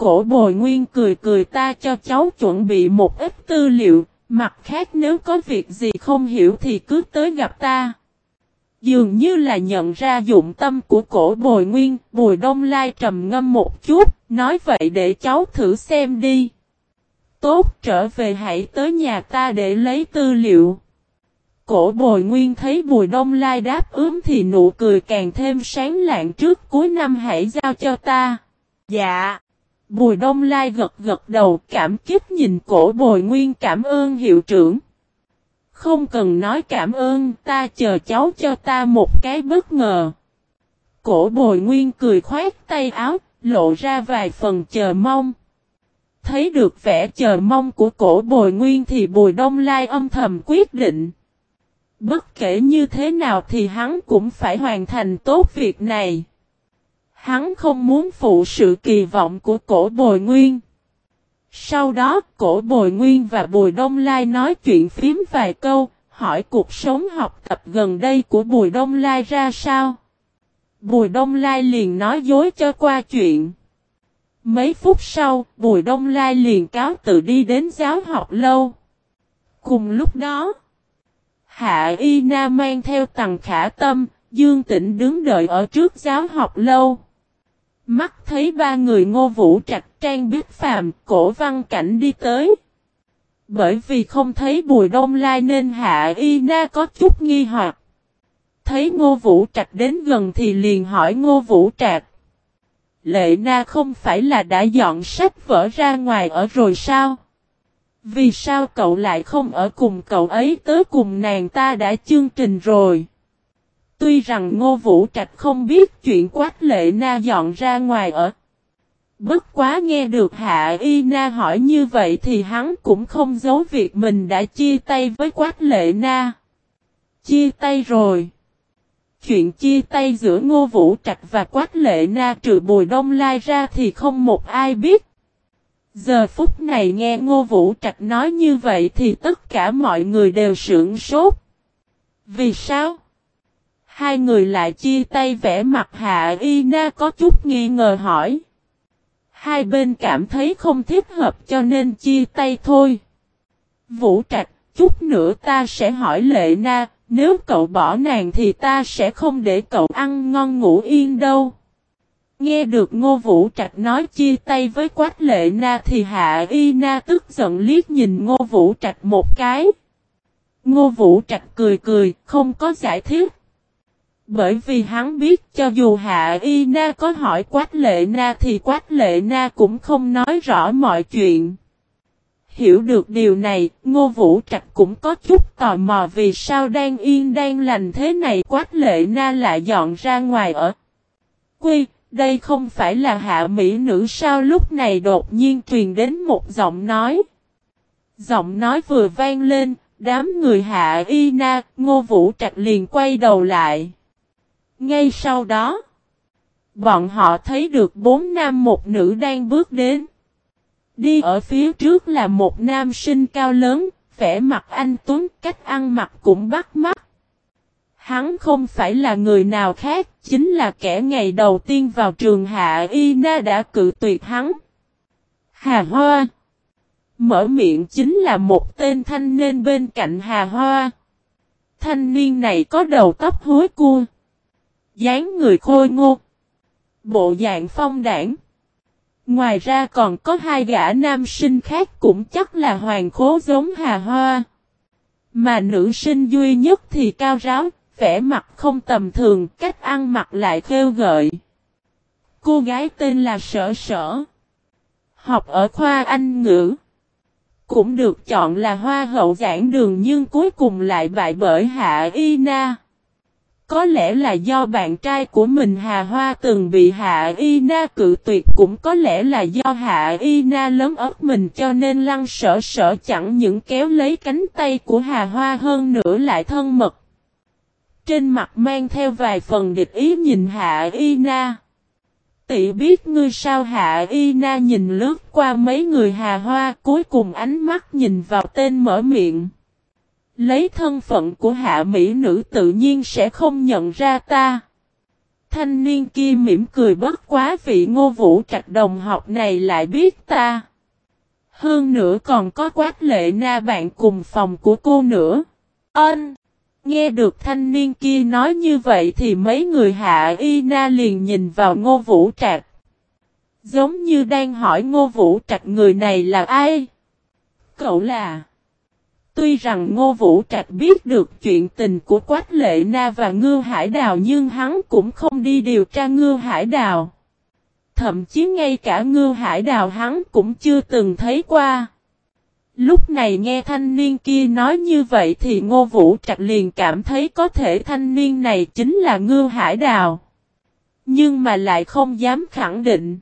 Cổ bồi nguyên cười cười ta cho cháu chuẩn bị một ít tư liệu, mặt khác nếu có việc gì không hiểu thì cứ tới gặp ta. Dường như là nhận ra dụng tâm của cổ bồi nguyên, bùi đông lai trầm ngâm một chút, nói vậy để cháu thử xem đi. Tốt trở về hãy tới nhà ta để lấy tư liệu. Cổ bồi nguyên thấy bùi đông lai đáp ứng thì nụ cười càng thêm sáng lạng trước cuối năm hãy giao cho ta. Dạ. Bùi đông lai gật gật đầu cảm kích nhìn cổ bồi nguyên cảm ơn hiệu trưởng. Không cần nói cảm ơn ta chờ cháu cho ta một cái bất ngờ. Cổ bồi nguyên cười khoát tay áo, lộ ra vài phần chờ mong. Thấy được vẻ chờ mong của cổ bồi nguyên thì bùi đông lai âm thầm quyết định. Bất kể như thế nào thì hắn cũng phải hoàn thành tốt việc này. Hắn không muốn phụ sự kỳ vọng của cổ bồi nguyên. Sau đó, cổ bồi nguyên và bùi đông lai nói chuyện phím vài câu, hỏi cuộc sống học tập gần đây của bùi đông lai ra sao. Bùi đông lai liền nói dối cho qua chuyện. Mấy phút sau, bùi đông lai liền cáo tự đi đến giáo học lâu. Cùng lúc đó, Hạ Y Na mang theo tầng khả tâm, Dương Tịnh đứng đợi ở trước giáo học lâu. Mắt thấy ba người ngô vũ trạch trang biết phàm, cổ văn cảnh đi tới. Bởi vì không thấy bùi đông lai nên hạ y na có chút nghi hoặc. Thấy ngô vũ trạch đến gần thì liền hỏi ngô vũ trạch. Lệ na không phải là đã dọn sách vở ra ngoài ở rồi sao? Vì sao cậu lại không ở cùng cậu ấy tới cùng nàng ta đã chương trình rồi? Tuy rằng Ngô Vũ Trạch không biết chuyện Quách lệ na dọn ra ngoài ở. Bất quá nghe được Hạ Y Na hỏi như vậy thì hắn cũng không giấu việc mình đã chia tay với Quách lệ na. Chia tay rồi. Chuyện chia tay giữa Ngô Vũ Trạch và Quách lệ na trừ Bùi Đông Lai ra thì không một ai biết. Giờ phút này nghe Ngô Vũ Trạch nói như vậy thì tất cả mọi người đều sưởng sốt. Vì sao? Hai người lại chia tay vẽ mặt Hạ Y Na có chút nghi ngờ hỏi. Hai bên cảm thấy không thích hợp cho nên chia tay thôi. Vũ Trạch, chút nữa ta sẽ hỏi Lệ Na, nếu cậu bỏ nàng thì ta sẽ không để cậu ăn ngon ngủ yên đâu. Nghe được Ngô Vũ Trạch nói chia tay với Quách Lệ Na thì Hạ Y Na tức giận liếc nhìn Ngô Vũ Trạch một cái. Ngô Vũ Trạch cười cười, không có giải thích. Bởi vì hắn biết cho dù Hạ Y Na có hỏi Quách Lệ Na thì Quách Lệ Na cũng không nói rõ mọi chuyện. Hiểu được điều này, Ngô Vũ Trạch cũng có chút tò mò vì sao đang yên đang lành thế này Quách Lệ Na lại dọn ra ngoài ở. Quy, đây không phải là hạ mỹ nữ sao lúc này đột nhiên truyền đến một giọng nói. Giọng nói vừa vang lên, đám người hạ y na, ngô vũ trạch liền quay đầu lại. Ngay sau đó, bọn họ thấy được bốn nam một nữ đang bước đến. Đi ở phía trước là một nam sinh cao lớn, vẻ mặt anh tuấn, cách ăn mặc cũng bắt mắt. Hắn không phải là người nào khác, chính là kẻ ngày đầu tiên vào trường Hạ Y Na đã cự tuyệt hắn. Hà Hoa Mở miệng chính là một tên thanh niên bên cạnh Hà Hoa. Thanh niên này có đầu tóc hối cua dáng người khôi ngô. Bộ dạng phong đảng. Ngoài ra còn có hai gã nam sinh khác cũng chắc là hoàng khố giống hà hoa. Mà nữ sinh duy nhất thì cao ráo, vẻ mặt không tầm thường, cách ăn mặc lại khêu gợi. Cô gái tên là Sở Sở. Học ở khoa Anh ngữ. Cũng được chọn là hoa hậu giảng đường nhưng cuối cùng lại bại bởi Hạ Y Na. Có lẽ là do bạn trai của mình Hà Hoa từng bị Hạ Y Na cự tuyệt, cũng có lẽ là do Hạ Y Na lớn ớt mình cho nên lăng sở sở chẳng những kéo lấy cánh tay của Hà Hoa hơn nữa lại thân mật. Trên mặt mang theo vài phần địch ý nhìn Hạ Y Na. Tỷ biết ngươi sao Hạ Y Na nhìn lướt qua mấy người Hà Hoa, cuối cùng ánh mắt nhìn vào tên mở miệng. Lấy thân phận của hạ mỹ nữ tự nhiên sẽ không nhận ra ta. Thanh niên kia mỉm cười bất quá vị ngô vũ trạch đồng học này lại biết ta. Hơn nữa còn có quát lệ na bạn cùng phòng của cô nữa. Ân! Nghe được thanh niên kia nói như vậy thì mấy người hạ y na liền nhìn vào ngô vũ trạch. Giống như đang hỏi ngô vũ trạch người này là ai? Cậu là... Tuy rằng Ngô Vũ Trạch biết được chuyện tình của Quách Lệ Na và Ngư Hải Đào nhưng hắn cũng không đi điều tra Ngư Hải Đào. Thậm chí ngay cả Ngư Hải Đào hắn cũng chưa từng thấy qua. Lúc này nghe thanh niên kia nói như vậy thì Ngô Vũ Trạch liền cảm thấy có thể thanh niên này chính là Ngư Hải Đào. Nhưng mà lại không dám khẳng định.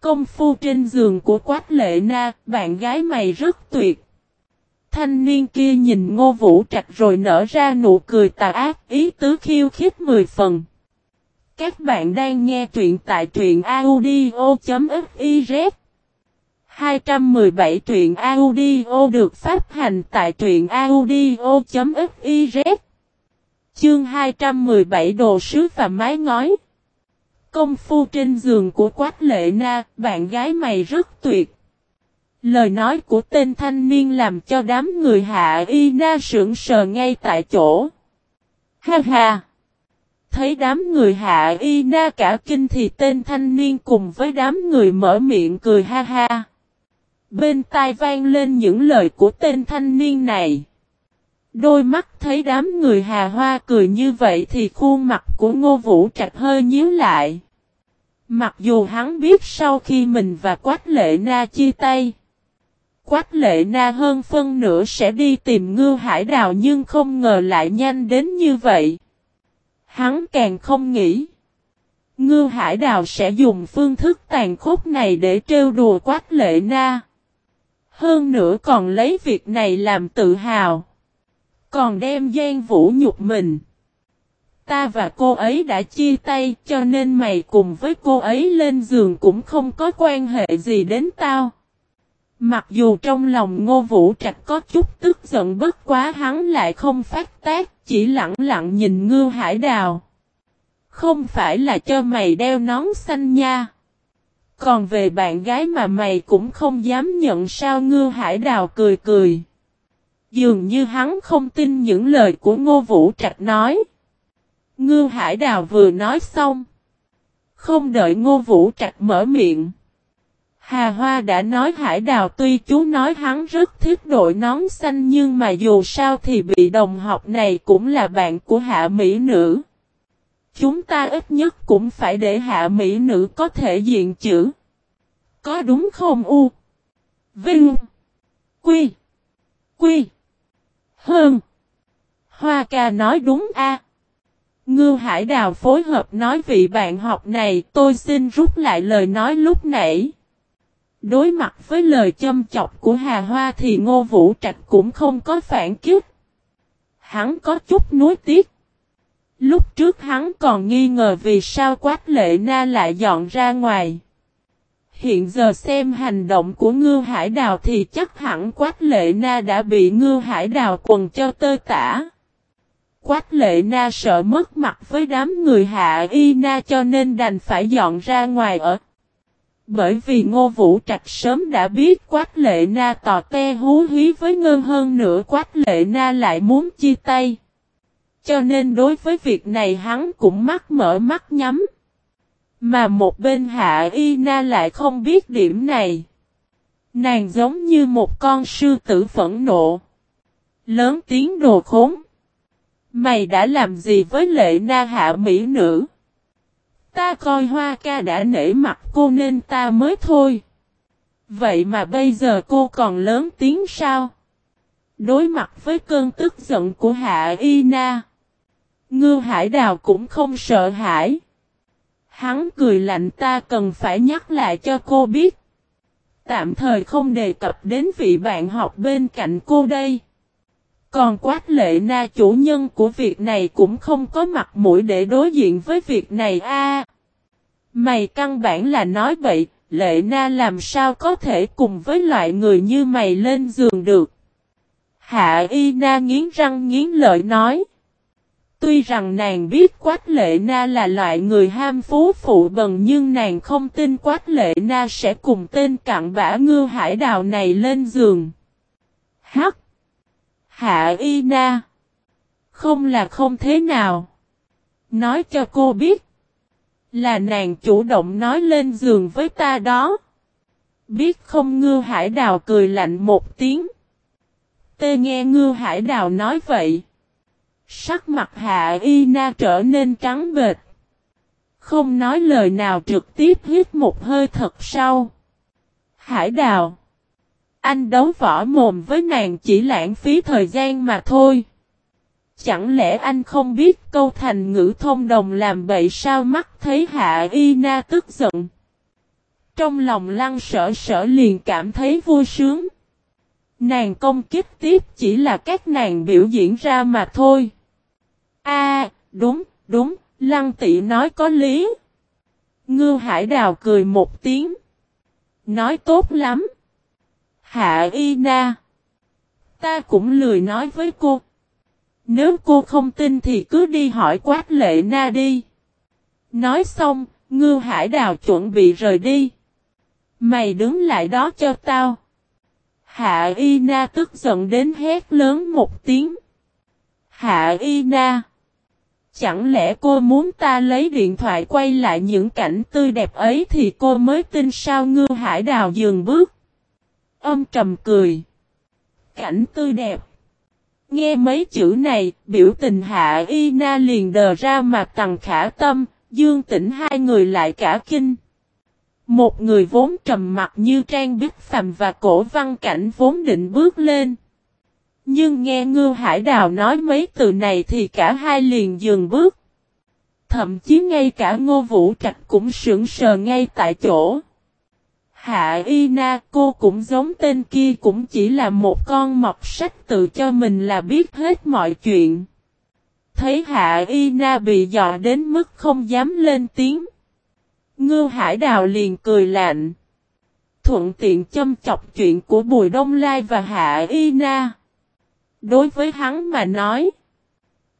Công phu trên giường của Quách Lệ Na, bạn gái mày rất tuyệt. Thanh niên kia nhìn ngô vũ trạch rồi nở ra nụ cười tà ác ý tứ khiêu khích mười phần. Các bạn đang nghe truyện tại truyện audio.fiz 217 truyện audio được phát hành tại truyện audio.fiz Chương 217 đồ sứ và mái ngói Công phu trên giường của Quách Lệ Na, bạn gái mày rất tuyệt. Lời nói của tên thanh niên làm cho đám người hạ y na sững sờ ngay tại chỗ. Ha ha! Thấy đám người hạ y na cả kinh thì tên thanh niên cùng với đám người mở miệng cười ha ha. Bên tai vang lên những lời của tên thanh niên này. Đôi mắt thấy đám người hà hoa cười như vậy thì khuôn mặt của ngô vũ trạch hơi nhíu lại. Mặc dù hắn biết sau khi mình và Quách Lệ Na chia tay. Quách Lệ Na hơn phân nửa sẽ đi tìm ngư hải đào nhưng không ngờ lại nhanh đến như vậy. Hắn càng không nghĩ. Ngư hải đào sẽ dùng phương thức tàn khốc này để trêu đùa Quách Lệ Na. Hơn nữa còn lấy việc này làm tự hào. Còn đem gian vũ nhục mình. Ta và cô ấy đã chia tay cho nên mày cùng với cô ấy lên giường cũng không có quan hệ gì đến tao. Mặc dù trong lòng ngô vũ trạch có chút tức giận bất quá hắn lại không phát tác, chỉ lặng lặng nhìn ngư hải đào. Không phải là cho mày đeo nón xanh nha. Còn về bạn gái mà mày cũng không dám nhận sao ngư hải đào cười cười. Dường như hắn không tin những lời của ngô vũ trạch nói. Ngư hải đào vừa nói xong. Không đợi ngô vũ trạch mở miệng. Hà Hoa đã nói Hải Đào tuy chú nói hắn rất thích đội nón xanh nhưng mà dù sao thì bị đồng học này cũng là bạn của hạ mỹ nữ. Chúng ta ít nhất cũng phải để hạ mỹ nữ có thể diện chữ. Có đúng không U? Vinh. Quy. Quy. Hơn. Hoa ca nói đúng a. Ngư Hải Đào phối hợp nói vị bạn học này, tôi xin rút lại lời nói lúc nãy. Đối mặt với lời châm chọc của Hà Hoa thì Ngô Vũ Trạch cũng không có phản kích. Hắn có chút nuối tiếc. Lúc trước hắn còn nghi ngờ vì sao Quách Lệ Na lại dọn ra ngoài. Hiện giờ xem hành động của Ngư Hải Đào thì chắc hẳn Quách Lệ Na đã bị Ngư Hải Đào quần cho tơi tả. Quách Lệ Na sợ mất mặt với đám người hạ y na cho nên đành phải dọn ra ngoài ở. Bởi vì Ngô Vũ Trạch sớm đã biết Quách Lệ Na tò te hú hí với ngân hơn nữa Quách Lệ Na lại muốn chia tay. Cho nên đối với việc này hắn cũng mắt mở mắt nhắm. Mà một bên Hạ Y Na lại không biết điểm này. Nàng giống như một con sư tử phẫn nộ. Lớn tiếng đồ khốn. Mày đã làm gì với lệ na hạ mỹ nữ? Ta coi hoa ca đã nể mặt cô nên ta mới thôi. Vậy mà bây giờ cô còn lớn tiếng sao? Đối mặt với cơn tức giận của Hạ Y Na. Ngư Hải Đào cũng không sợ hãi. Hắn cười lạnh ta cần phải nhắc lại cho cô biết. Tạm thời không đề cập đến vị bạn học bên cạnh cô đây. Còn quát lệ na chủ nhân của việc này cũng không có mặt mũi để đối diện với việc này a. mày căn bản là nói bậy, lệ na làm sao có thể cùng với loại người như mày lên giường được. Hạ y na nghiến răng nghiến lợi nói. Tuy rằng nàng biết Quách Lệ Na là loại người ham phú phụ bần nhưng nàng không tin Quách Lệ Na sẽ cùng tên cặn bã ngư hải đào này lên giường. Hắc! Hạ Y Na! Không là không thế nào. Nói cho cô biết. Là nàng chủ động nói lên giường với ta đó. Biết không ngư hải đào cười lạnh một tiếng. Tê nghe ngư hải đào nói vậy. Sắc mặt hạ y na trở nên trắng bệt. Không nói lời nào trực tiếp hít một hơi thật sâu. Hải đào. Anh đấu võ mồm với nàng chỉ lãng phí thời gian mà thôi. Chẳng lẽ anh không biết câu thành ngữ thông đồng làm bậy sao mắt thấy hạ y na tức giận. Trong lòng lăng sở sở liền cảm thấy vui sướng. Nàng công kích tiếp chỉ là các nàng biểu diễn ra mà thôi. A, đúng, đúng, lăng tỷ nói có lý. Ngư hải đào cười một tiếng. Nói tốt lắm. Hạ y na. Ta cũng lười nói với cô. Nếu cô không tin thì cứ đi hỏi quát lệ na đi. Nói xong, ngư hải đào chuẩn bị rời đi. Mày đứng lại đó cho tao. Hạ y na tức giận đến hét lớn một tiếng. Hạ y na. Chẳng lẽ cô muốn ta lấy điện thoại quay lại những cảnh tươi đẹp ấy thì cô mới tin sao ngư hải đào dừng bước. Âm trầm cười. Cảnh tươi đẹp. Nghe mấy chữ này, biểu tình hạ y na liền đờ ra mặt tằng khả tâm, dương tỉnh hai người lại cả kinh. Một người vốn trầm mặt như Trang Bích Phàm và cổ văn cảnh vốn định bước lên. Nhưng nghe Ngư Hải Đào nói mấy từ này thì cả hai liền dừng bước. Thậm chí ngay cả Ngô Vũ Trạch cũng sững sờ ngay tại chỗ. Hạ Y Na, cô cũng giống tên kia, cũng chỉ là một con mọc sách tự cho mình là biết hết mọi chuyện. Thấy Hạ Y Na bị dọa đến mức không dám lên tiếng. Ngư Hải Đào liền cười lạnh. Thuận tiện châm chọc chuyện của Bùi Đông Lai và Hạ Y Na. Đối với hắn mà nói.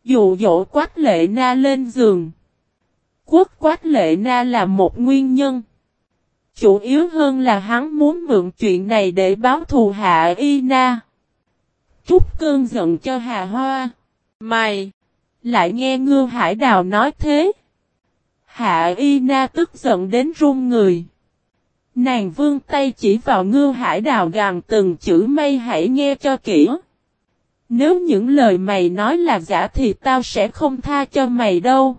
Dụ dỗ quát lệ na lên giường. Quốc quát lệ na là một nguyên nhân. Chủ yếu hơn là hắn muốn mượn chuyện này để báo thù hạ y na. Trúc cơn giận cho Hà Hoa. Mày! Lại nghe ngư hải đào nói thế. Hạ y na tức giận đến run người. Nàng vương tay chỉ vào ngư hải đào gàn từng chữ mây hãy nghe cho kỹ. Nếu những lời mày nói là giả thì tao sẽ không tha cho mày đâu.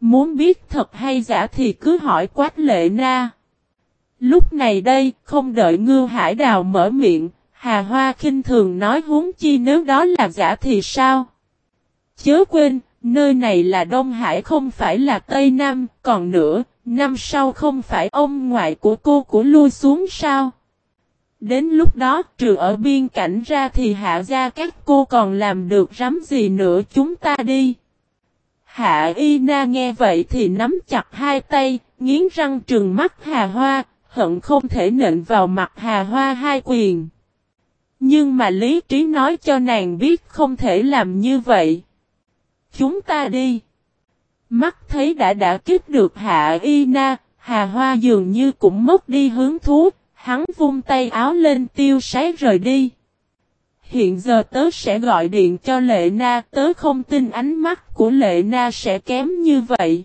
Muốn biết thật hay giả thì cứ hỏi quát lệ na. Lúc này đây, không đợi ngư hải đào mở miệng, Hà Hoa khinh thường nói huống chi nếu đó là giả thì sao? Chớ quên, nơi này là Đông Hải không phải là Tây Nam, còn nữa, năm sau không phải ông ngoại của cô của lui xuống sao? Đến lúc đó, trừ ở biên cảnh ra thì hạ gia các cô còn làm được rắm gì nữa chúng ta đi. Hạ Y Na nghe vậy thì nắm chặt hai tay, nghiến răng trừng mắt Hà Hoa, hận không thể nện vào mặt Hà Hoa hai quyền. Nhưng mà lý trí nói cho nàng biết không thể làm như vậy. Chúng ta đi. Mắt thấy đã đã kích được Hạ Y Na, Hà Hoa dường như cũng mất đi hướng thú, Hắn vung tay áo lên tiêu sái rời đi. Hiện giờ tớ sẽ gọi điện cho Lệ Na, tớ không tin ánh mắt của Lệ Na sẽ kém như vậy.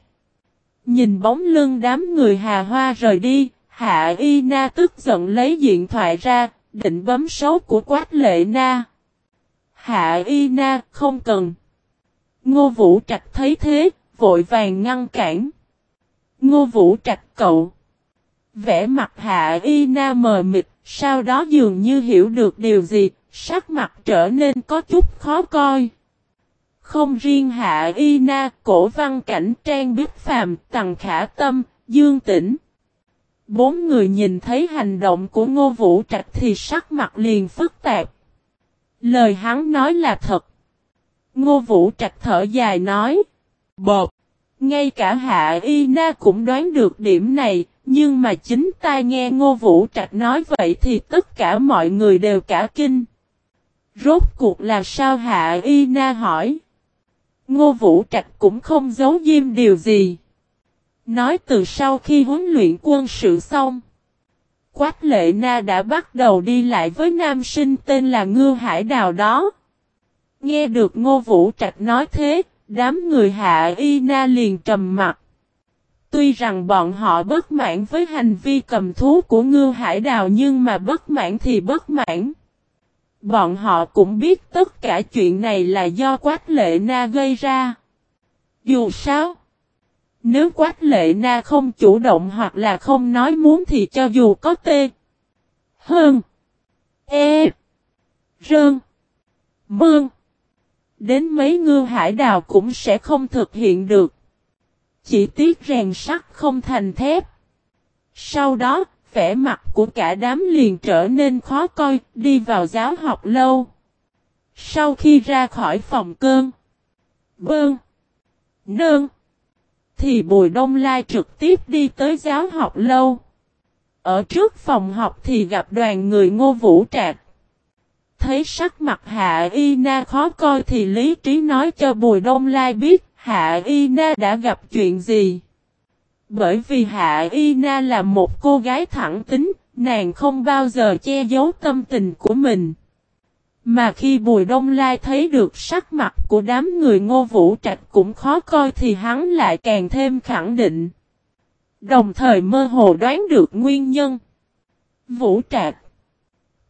Nhìn bóng lưng đám người Hà Hoa rời đi, Hạ Y Na tức giận lấy điện thoại ra, định bấm số của Quách Lệ Na. Hạ Y Na không cần. Ngô Vũ Trạch thấy thế, vội vàng ngăn cản. Ngô Vũ Trạch cậu. Vẽ mặt hạ y na mờ mịt, sau đó dường như hiểu được điều gì, sắc mặt trở nên có chút khó coi. Không riêng hạ y na, cổ văn cảnh trang biết phàm, tằng khả tâm, dương tĩnh. Bốn người nhìn thấy hành động của ngô vũ trạch thì sắc mặt liền phức tạp. Lời hắn nói là thật. Ngô vũ trạch thở dài nói. Bột. Ngay cả hạ y na cũng đoán được điểm này, nhưng mà chính tai nghe Ngô Vũ Trạch nói vậy thì tất cả mọi người đều cả kinh. Rốt cuộc là sao Hạ Y Na hỏi. Ngô Vũ Trạch cũng không giấu diêm điều gì. Nói từ sau khi huấn luyện quân sự xong. Quách lệ na đã bắt đầu đi lại với nam sinh tên là Ngư Hải Đào đó. Nghe được Ngô Vũ Trạch nói thế, đám người hạ y na liền trầm mặt. Tuy rằng bọn họ bất mãn với hành vi cầm thú của Ngư Hải Đào nhưng mà bất mãn thì bất mãn. Bọn họ cũng biết tất cả chuyện này là do Quách Lệ Na gây ra. Dù sao, nếu Quách Lệ Na không chủ động hoặc là không nói muốn thì cho dù có tê, hơn, e, rơn, mương, đến mấy ngư hải đào cũng sẽ không thực hiện được. Chỉ tiếc rèn sắt không thành thép. Sau đó, vẻ mặt của cả đám liền trở nên khó coi, đi vào giáo học lâu. Sau khi ra khỏi phòng cơn, bơn, nơn, thì Bùi Đông Lai trực tiếp đi tới giáo học lâu. Ở trước phòng học thì gặp đoàn người ngô vũ trạc. Thấy sắc mặt Hạ Y Na khó coi thì lý trí nói cho Bùi Đông Lai biết Hạ Y Na đã gặp chuyện gì. Bởi vì Hạ Y Na là một cô gái thẳng tính, nàng không bao giờ che giấu tâm tình của mình. Mà khi Bùi Đông Lai thấy được sắc mặt của đám người ngô vũ trạch cũng khó coi thì hắn lại càng thêm khẳng định. Đồng thời mơ hồ đoán được nguyên nhân. Vũ trạch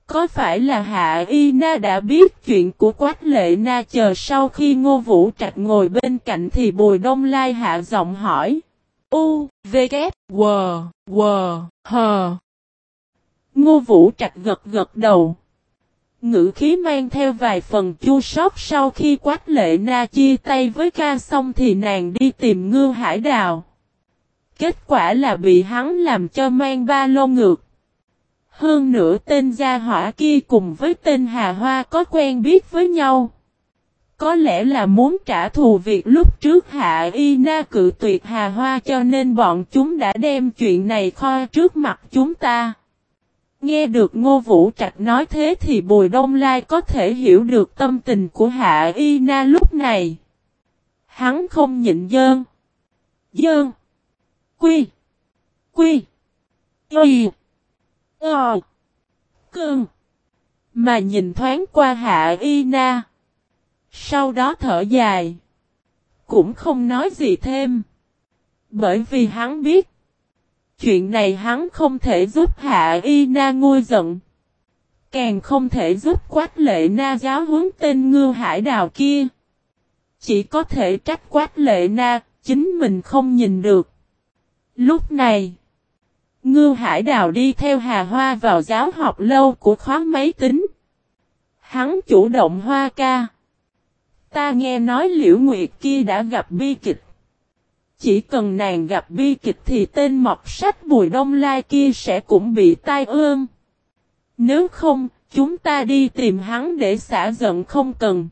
Có phải là Hạ Y Na đã biết chuyện của Quách Lệ Na chờ sau khi ngô vũ trạch ngồi bên cạnh thì Bùi Đông Lai hạ giọng hỏi. U, V, K, W, W, H. Ngô Vũ Trạch gật gật đầu. Ngữ khí mang theo vài phần chua sót sau khi quát lệ na chia tay với ca xong thì nàng đi tìm ngư hải đào. Kết quả là bị hắn làm cho mang ba lô ngược. Hơn nữa tên gia hỏa kia cùng với tên Hà Hoa có quen biết với nhau. Có lẽ là muốn trả thù việc lúc trước Hạ Y Na cự tuyệt Hà Hoa cho nên bọn chúng đã đem chuyện này kho trước mặt chúng ta. Nghe được Ngô Vũ Trạch nói thế thì Bùi Đông Lai có thể hiểu được tâm tình của Hạ Y Na lúc này. Hắn không nhịn dơn. Dơn. Quy. Quy. Y. Ờ. Cưng. Mà nhìn thoáng qua Hạ Y Na. Sau đó thở dài. Cũng không nói gì thêm. Bởi vì hắn biết. Chuyện này hắn không thể giúp Hạ Y Na nguôi giận. Càng không thể giúp quát lệ na giáo huấn tên ngư hải đào kia. Chỉ có thể trách quát lệ na, chính mình không nhìn được. Lúc này, ngư hải đào đi theo Hà Hoa vào giáo học lâu của khóa máy tính. Hắn chủ động hoa ca. Ta nghe nói Liễu Nguyệt kia đã gặp bi kịch. Chỉ cần nàng gặp bi kịch thì tên mọc sách Bùi Đông Lai kia sẽ cũng bị tai ương. Nếu không, chúng ta đi tìm hắn để xả giận không cần.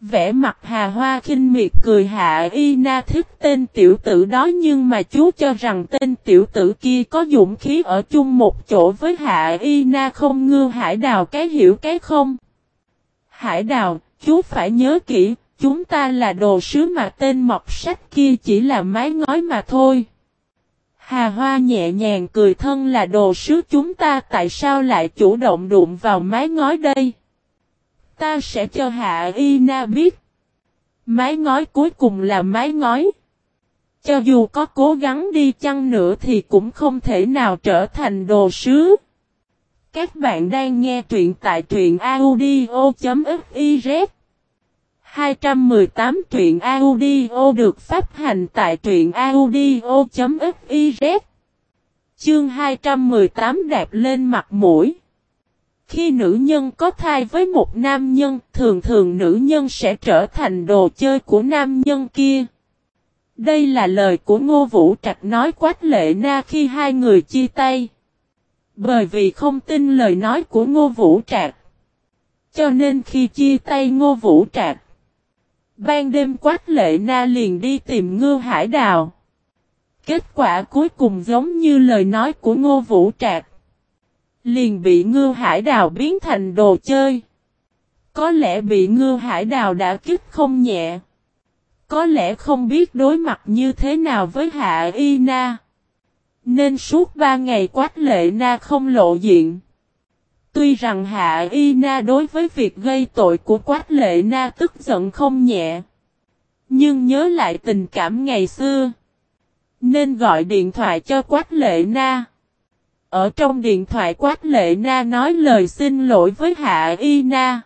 Vẽ mặt hà hoa khinh miệt cười hạ y na thích tên tiểu tử đó nhưng mà chú cho rằng tên tiểu tử kia có dũng khí ở chung một chỗ với hạ y na không ngư hải đào cái hiểu cái không. Hải đào, chú phải nhớ kỹ, chúng ta là đồ sứ mà tên mọc sách kia chỉ là mái ngói mà thôi. Hà Hoa nhẹ nhàng cười thân là đồ sứ chúng ta tại sao lại chủ động đụng vào mái ngói đây? Ta sẽ cho Hạ Y Na biết. Mái ngói cuối cùng là mái ngói. Cho dù có cố gắng đi chăng nữa thì cũng không thể nào trở thành đồ sứ. Các bạn đang nghe truyện tại truyện audio.fif 218 truyện audio được phát hành tại truyện audio.fiz Chương 218 đạp lên mặt mũi Khi nữ nhân có thai với một nam nhân, thường thường nữ nhân sẽ trở thành đồ chơi của nam nhân kia. Đây là lời của Ngô Vũ Trạch nói quát lệ na khi hai người chia tay. Bởi vì không tin lời nói của Ngô Vũ Trạch. Cho nên khi chia tay Ngô Vũ Trạch. Ban đêm quách lệ na liền đi tìm ngư hải đào. Kết quả cuối cùng giống như lời nói của Ngô Vũ Trạc. Liền bị ngư hải đào biến thành đồ chơi. Có lẽ bị ngư hải đào đã kích không nhẹ. có lẽ không biết đối mặt như thế nào với Hạ Y Na. Nên suốt ba ngày Quách Lệ Na không lộ diện. Tuy rằng Hạ Y Na đối với việc gây tội của Quách Lệ Na tức giận không nhẹ. Nhưng nhớ lại tình cảm ngày xưa. Nên gọi điện thoại cho Quách Lệ Na. Ở trong điện thoại Quách Lệ Na nói lời xin lỗi với Hạ Y Na.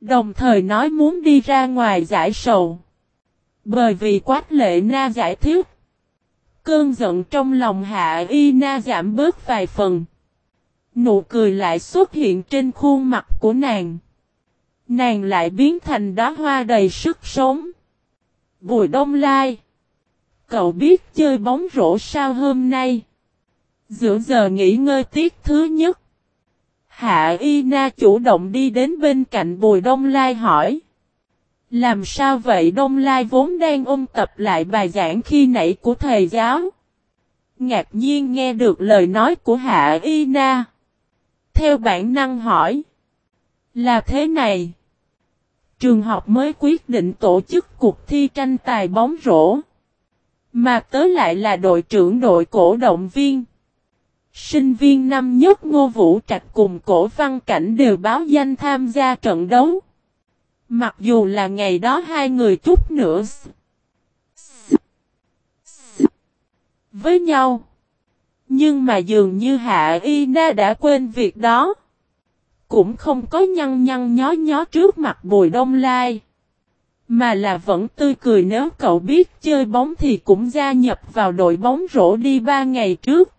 Đồng thời nói muốn đi ra ngoài giải sầu. Bởi vì Quách Lệ Na giải thích. Cơn giận trong lòng Hạ Y Na giảm bớt vài phần. Nụ cười lại xuất hiện trên khuôn mặt của nàng. Nàng lại biến thành đóa hoa đầy sức sống. Bùi đông lai. Cậu biết chơi bóng rổ sao hôm nay? Giữa giờ nghỉ ngơi tiết thứ nhất. Hạ Y Na chủ động đi đến bên cạnh Bùi Đông Lai hỏi. Làm sao vậy Đông Lai vốn đang ôn tập lại bài giảng khi nãy của thầy giáo. Ngạc nhiên nghe được lời nói của Hạ Y Na. Theo bản năng hỏi. Là thế này. Trường học mới quyết định tổ chức cuộc thi tranh tài bóng rổ. Mà tới lại là đội trưởng đội cổ động viên. Sinh viên năm nhất Ngô Vũ Trạch cùng cổ văn cảnh đều báo danh tham gia trận đấu. Mặc dù là ngày đó hai người chút nữa với nhau. Nhưng mà dường như Hạ Y Na đã quên việc đó. Cũng không có nhăn nhăn nhó nhó trước mặt Bùi Đông Lai. Mà là vẫn tươi cười nếu cậu biết chơi bóng thì cũng gia nhập vào đội bóng rổ đi ba ngày trước.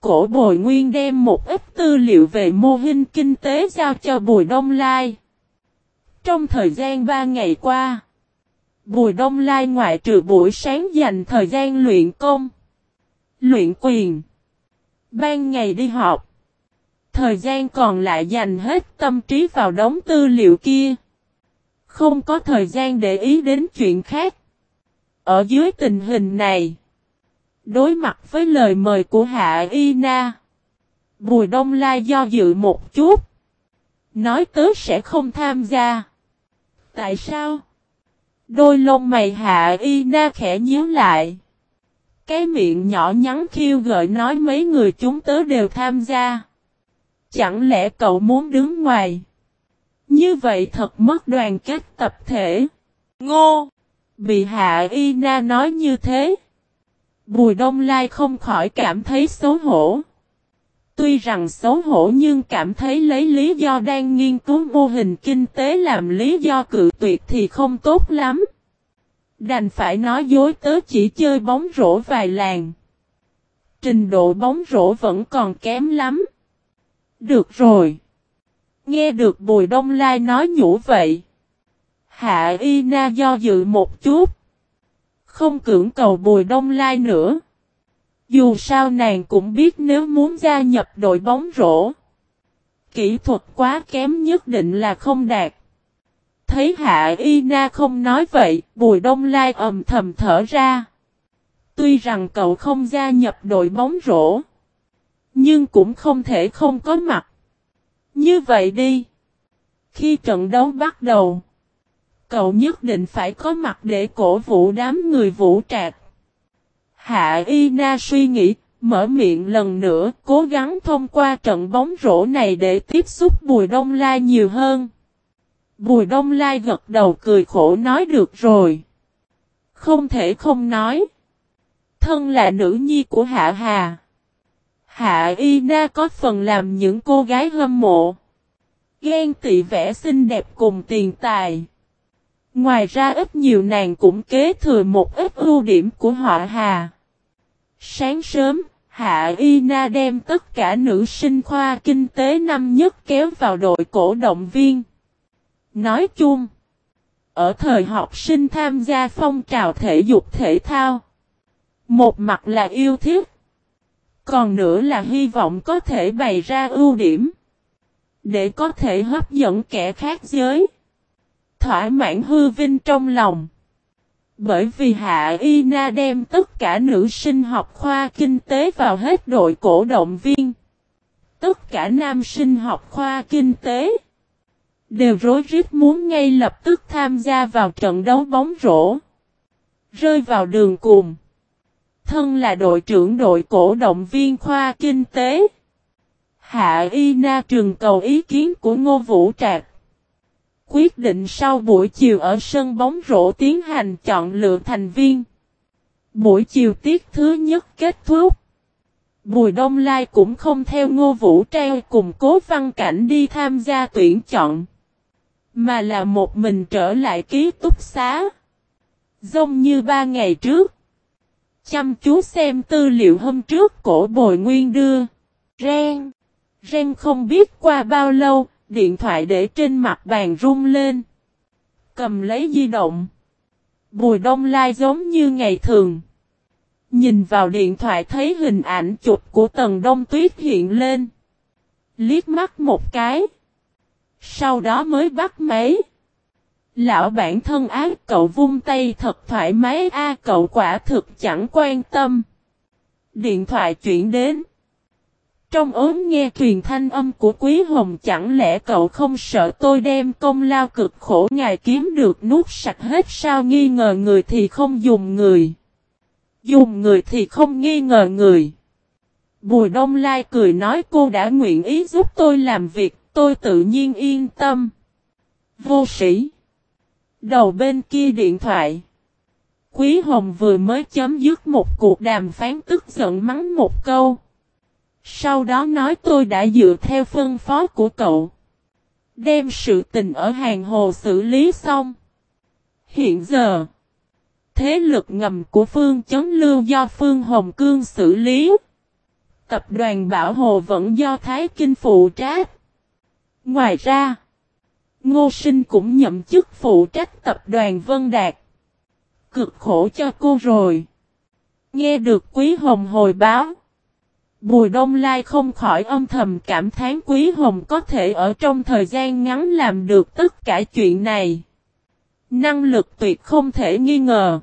Cổ bồi nguyên đem một ít tư liệu về mô hình kinh tế giao cho Bùi Đông Lai. Trong thời gian ba ngày qua, Bùi Đông Lai ngoại trừ buổi sáng dành thời gian luyện công, luyện quyền, ban ngày đi học. Thời gian còn lại dành hết tâm trí vào đống tư liệu kia. Không có thời gian để ý đến chuyện khác. Ở dưới tình hình này, đối mặt với lời mời của Hạ Y Na, Bùi Đông Lai do dự một chút. Nói tớ sẽ không tham gia. Tại sao? Đôi lông mày Hạ Y Na khẽ nhíu lại. Cái miệng nhỏ nhắn khiêu gợi nói mấy người chúng tớ đều tham gia. Chẳng lẽ cậu muốn đứng ngoài? Như vậy thật mất đoàn kết tập thể. Ngô! Bị Hạ Y Na nói như thế. Bùi Đông Lai không khỏi cảm thấy xấu hổ. Tuy rằng xấu hổ nhưng cảm thấy lấy lý do đang nghiên cứu mô hình kinh tế làm lý do cự tuyệt thì không tốt lắm. Đành phải nói dối tớ chỉ chơi bóng rổ vài làng. Trình độ bóng rổ vẫn còn kém lắm. Được rồi. Nghe được Bùi Đông Lai nói nhủ vậy. Hạ Y Na do dự một chút. Không cưỡng cầu Bùi Đông Lai nữa. Dù sao nàng cũng biết nếu muốn gia nhập đội bóng rổ. Kỹ thuật quá kém nhất định là không đạt. Thấy Hạ Y Na không nói vậy, Bùi Đông Lai ầm thầm thở ra. Tuy rằng cậu không gia nhập đội bóng rổ, nhưng cũng không thể không có mặt. Như vậy đi. Khi trận đấu bắt đầu, cậu nhất định phải có mặt để cổ vũ đám người vũ trạc. Hạ Y Na suy nghĩ, mở miệng lần nữa, cố gắng thông qua trận bóng rổ này để tiếp xúc Bùi Đông Lai nhiều hơn. Bùi Đông Lai gật đầu cười khổ nói được rồi. Không thể không nói. Thân là nữ nhi của Hạ Hà. Hạ Y Na có phần làm những cô gái hâm mộ. Ghen tị vẽ xinh đẹp cùng tiền tài. Ngoài ra ít nhiều nàng cũng kế thừa một ít ưu điểm của họ Hà. Sáng sớm, Hạ Y Na đem tất cả nữ sinh khoa kinh tế năm nhất kéo vào đội cổ động viên. Nói chung, ở thời học sinh tham gia phong trào thể dục thể thao, một mặt là yêu thích, còn nữa là hy vọng có thể bày ra ưu điểm, để có thể hấp dẫn kẻ khác giới, thỏa mãn hư vinh trong lòng. Bởi vì Hạ Y Na đem tất cả nữ sinh học khoa kinh tế vào hết đội cổ động viên. Tất cả nam sinh học khoa kinh tế đều rối rít muốn ngay lập tức tham gia vào trận đấu bóng rổ. Rơi vào đường cùng. Thân là đội trưởng đội cổ động viên khoa kinh tế. Hạ Y Na trường cầu ý kiến của Ngô Vũ Trạc. Quyết định sau buổi chiều ở sân bóng rổ tiến hành chọn lựa thành viên. Buổi chiều tiết thứ nhất kết thúc. Bùi Đông Lai cũng không theo Ngô Vũ Trang cùng cố văn cảnh đi tham gia tuyển chọn. Mà là một mình trở lại ký túc xá. Giống như ba ngày trước. Chăm chú xem tư liệu hôm trước cổ bồi nguyên đưa. Ren. Ren không biết qua bao lâu, điện thoại để trên mặt bàn rung lên. Cầm lấy di động. Bùi đông lai giống như ngày thường. Nhìn vào điện thoại thấy hình ảnh chụp của tầng đông tuyết hiện lên. Liếc mắt một cái. Sau đó mới bắt máy. Lão bản thân ác cậu vung tay thật thoải mái a cậu quả thực chẳng quan tâm. Điện thoại chuyển đến. Trong ốm nghe truyền thanh âm của Quý Hồng chẳng lẽ cậu không sợ tôi đem công lao cực khổ ngài kiếm được nuốt sạch hết sao nghi ngờ người thì không dùng người. Dùng người thì không nghi ngờ người. Bùi Đông Lai cười nói cô đã nguyện ý giúp tôi làm việc, tôi tự nhiên yên tâm. Vô sĩ. Đầu bên kia điện thoại. Quý Hồng vừa mới chấm dứt một cuộc đàm phán tức giận mắng một câu. Sau đó nói tôi đã dựa theo phân phó của cậu. Đem sự tình ở hàng hồ xử lý xong. Hiện giờ, thế lực ngầm của Phương Chấn Lưu do Phương Hồng Cương xử lý. Tập đoàn Bảo Hồ vẫn do Thái Kinh phụ trách. Ngoài ra, Ngô Sinh cũng nhậm chức phụ trách tập đoàn Vân Đạt. Cực khổ cho cô rồi. Nghe được Quý Hồng hồi báo. Bùi Đông Lai không khỏi âm thầm cảm thán Quý Hồng có thể ở trong thời gian ngắn làm được tất cả chuyện này. Năng lực tuyệt không thể nghi ngờ.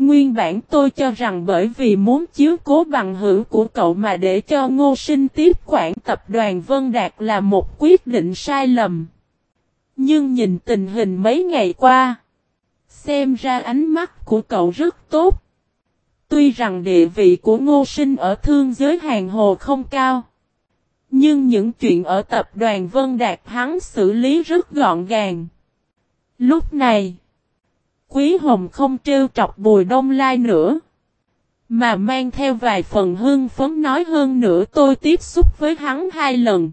Nguyên bản tôi cho rằng bởi vì muốn chiếu cố bằng hữu của cậu mà để cho ngô sinh tiếp quản tập đoàn Vân Đạt là một quyết định sai lầm. Nhưng nhìn tình hình mấy ngày qua, xem ra ánh mắt của cậu rất tốt. Tuy rằng địa vị của ngô sinh ở thương giới hàng hồ không cao. Nhưng những chuyện ở tập đoàn Vân Đạt hắn xử lý rất gọn gàng. Lúc này, Quý Hồng không trêu trọc Bùi Đông Lai nữa. Mà mang theo vài phần hưng phấn nói hơn nữa, tôi tiếp xúc với hắn hai lần.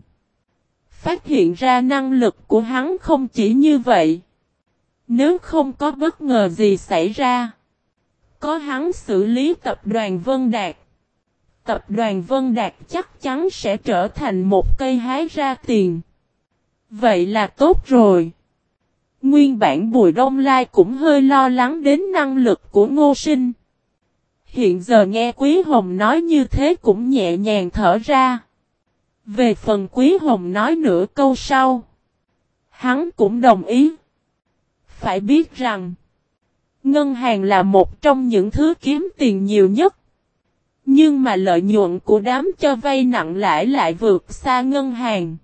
Phát hiện ra năng lực của hắn không chỉ như vậy. Nếu không có bất ngờ gì xảy ra. Có hắn xử lý tập đoàn Vân Đạt. Tập đoàn Vân Đạt chắc chắn sẽ trở thành một cây hái ra tiền. Vậy là tốt rồi. Nguyên bản Bùi Đông Lai cũng hơi lo lắng đến năng lực của Ngô Sinh. Hiện giờ nghe Quý Hồng nói như thế cũng nhẹ nhàng thở ra. Về phần Quý Hồng nói nửa câu sau. Hắn cũng đồng ý. Phải biết rằng. Ngân hàng là một trong những thứ kiếm tiền nhiều nhất. Nhưng mà lợi nhuận của đám cho vay nặng lãi lại vượt xa ngân hàng.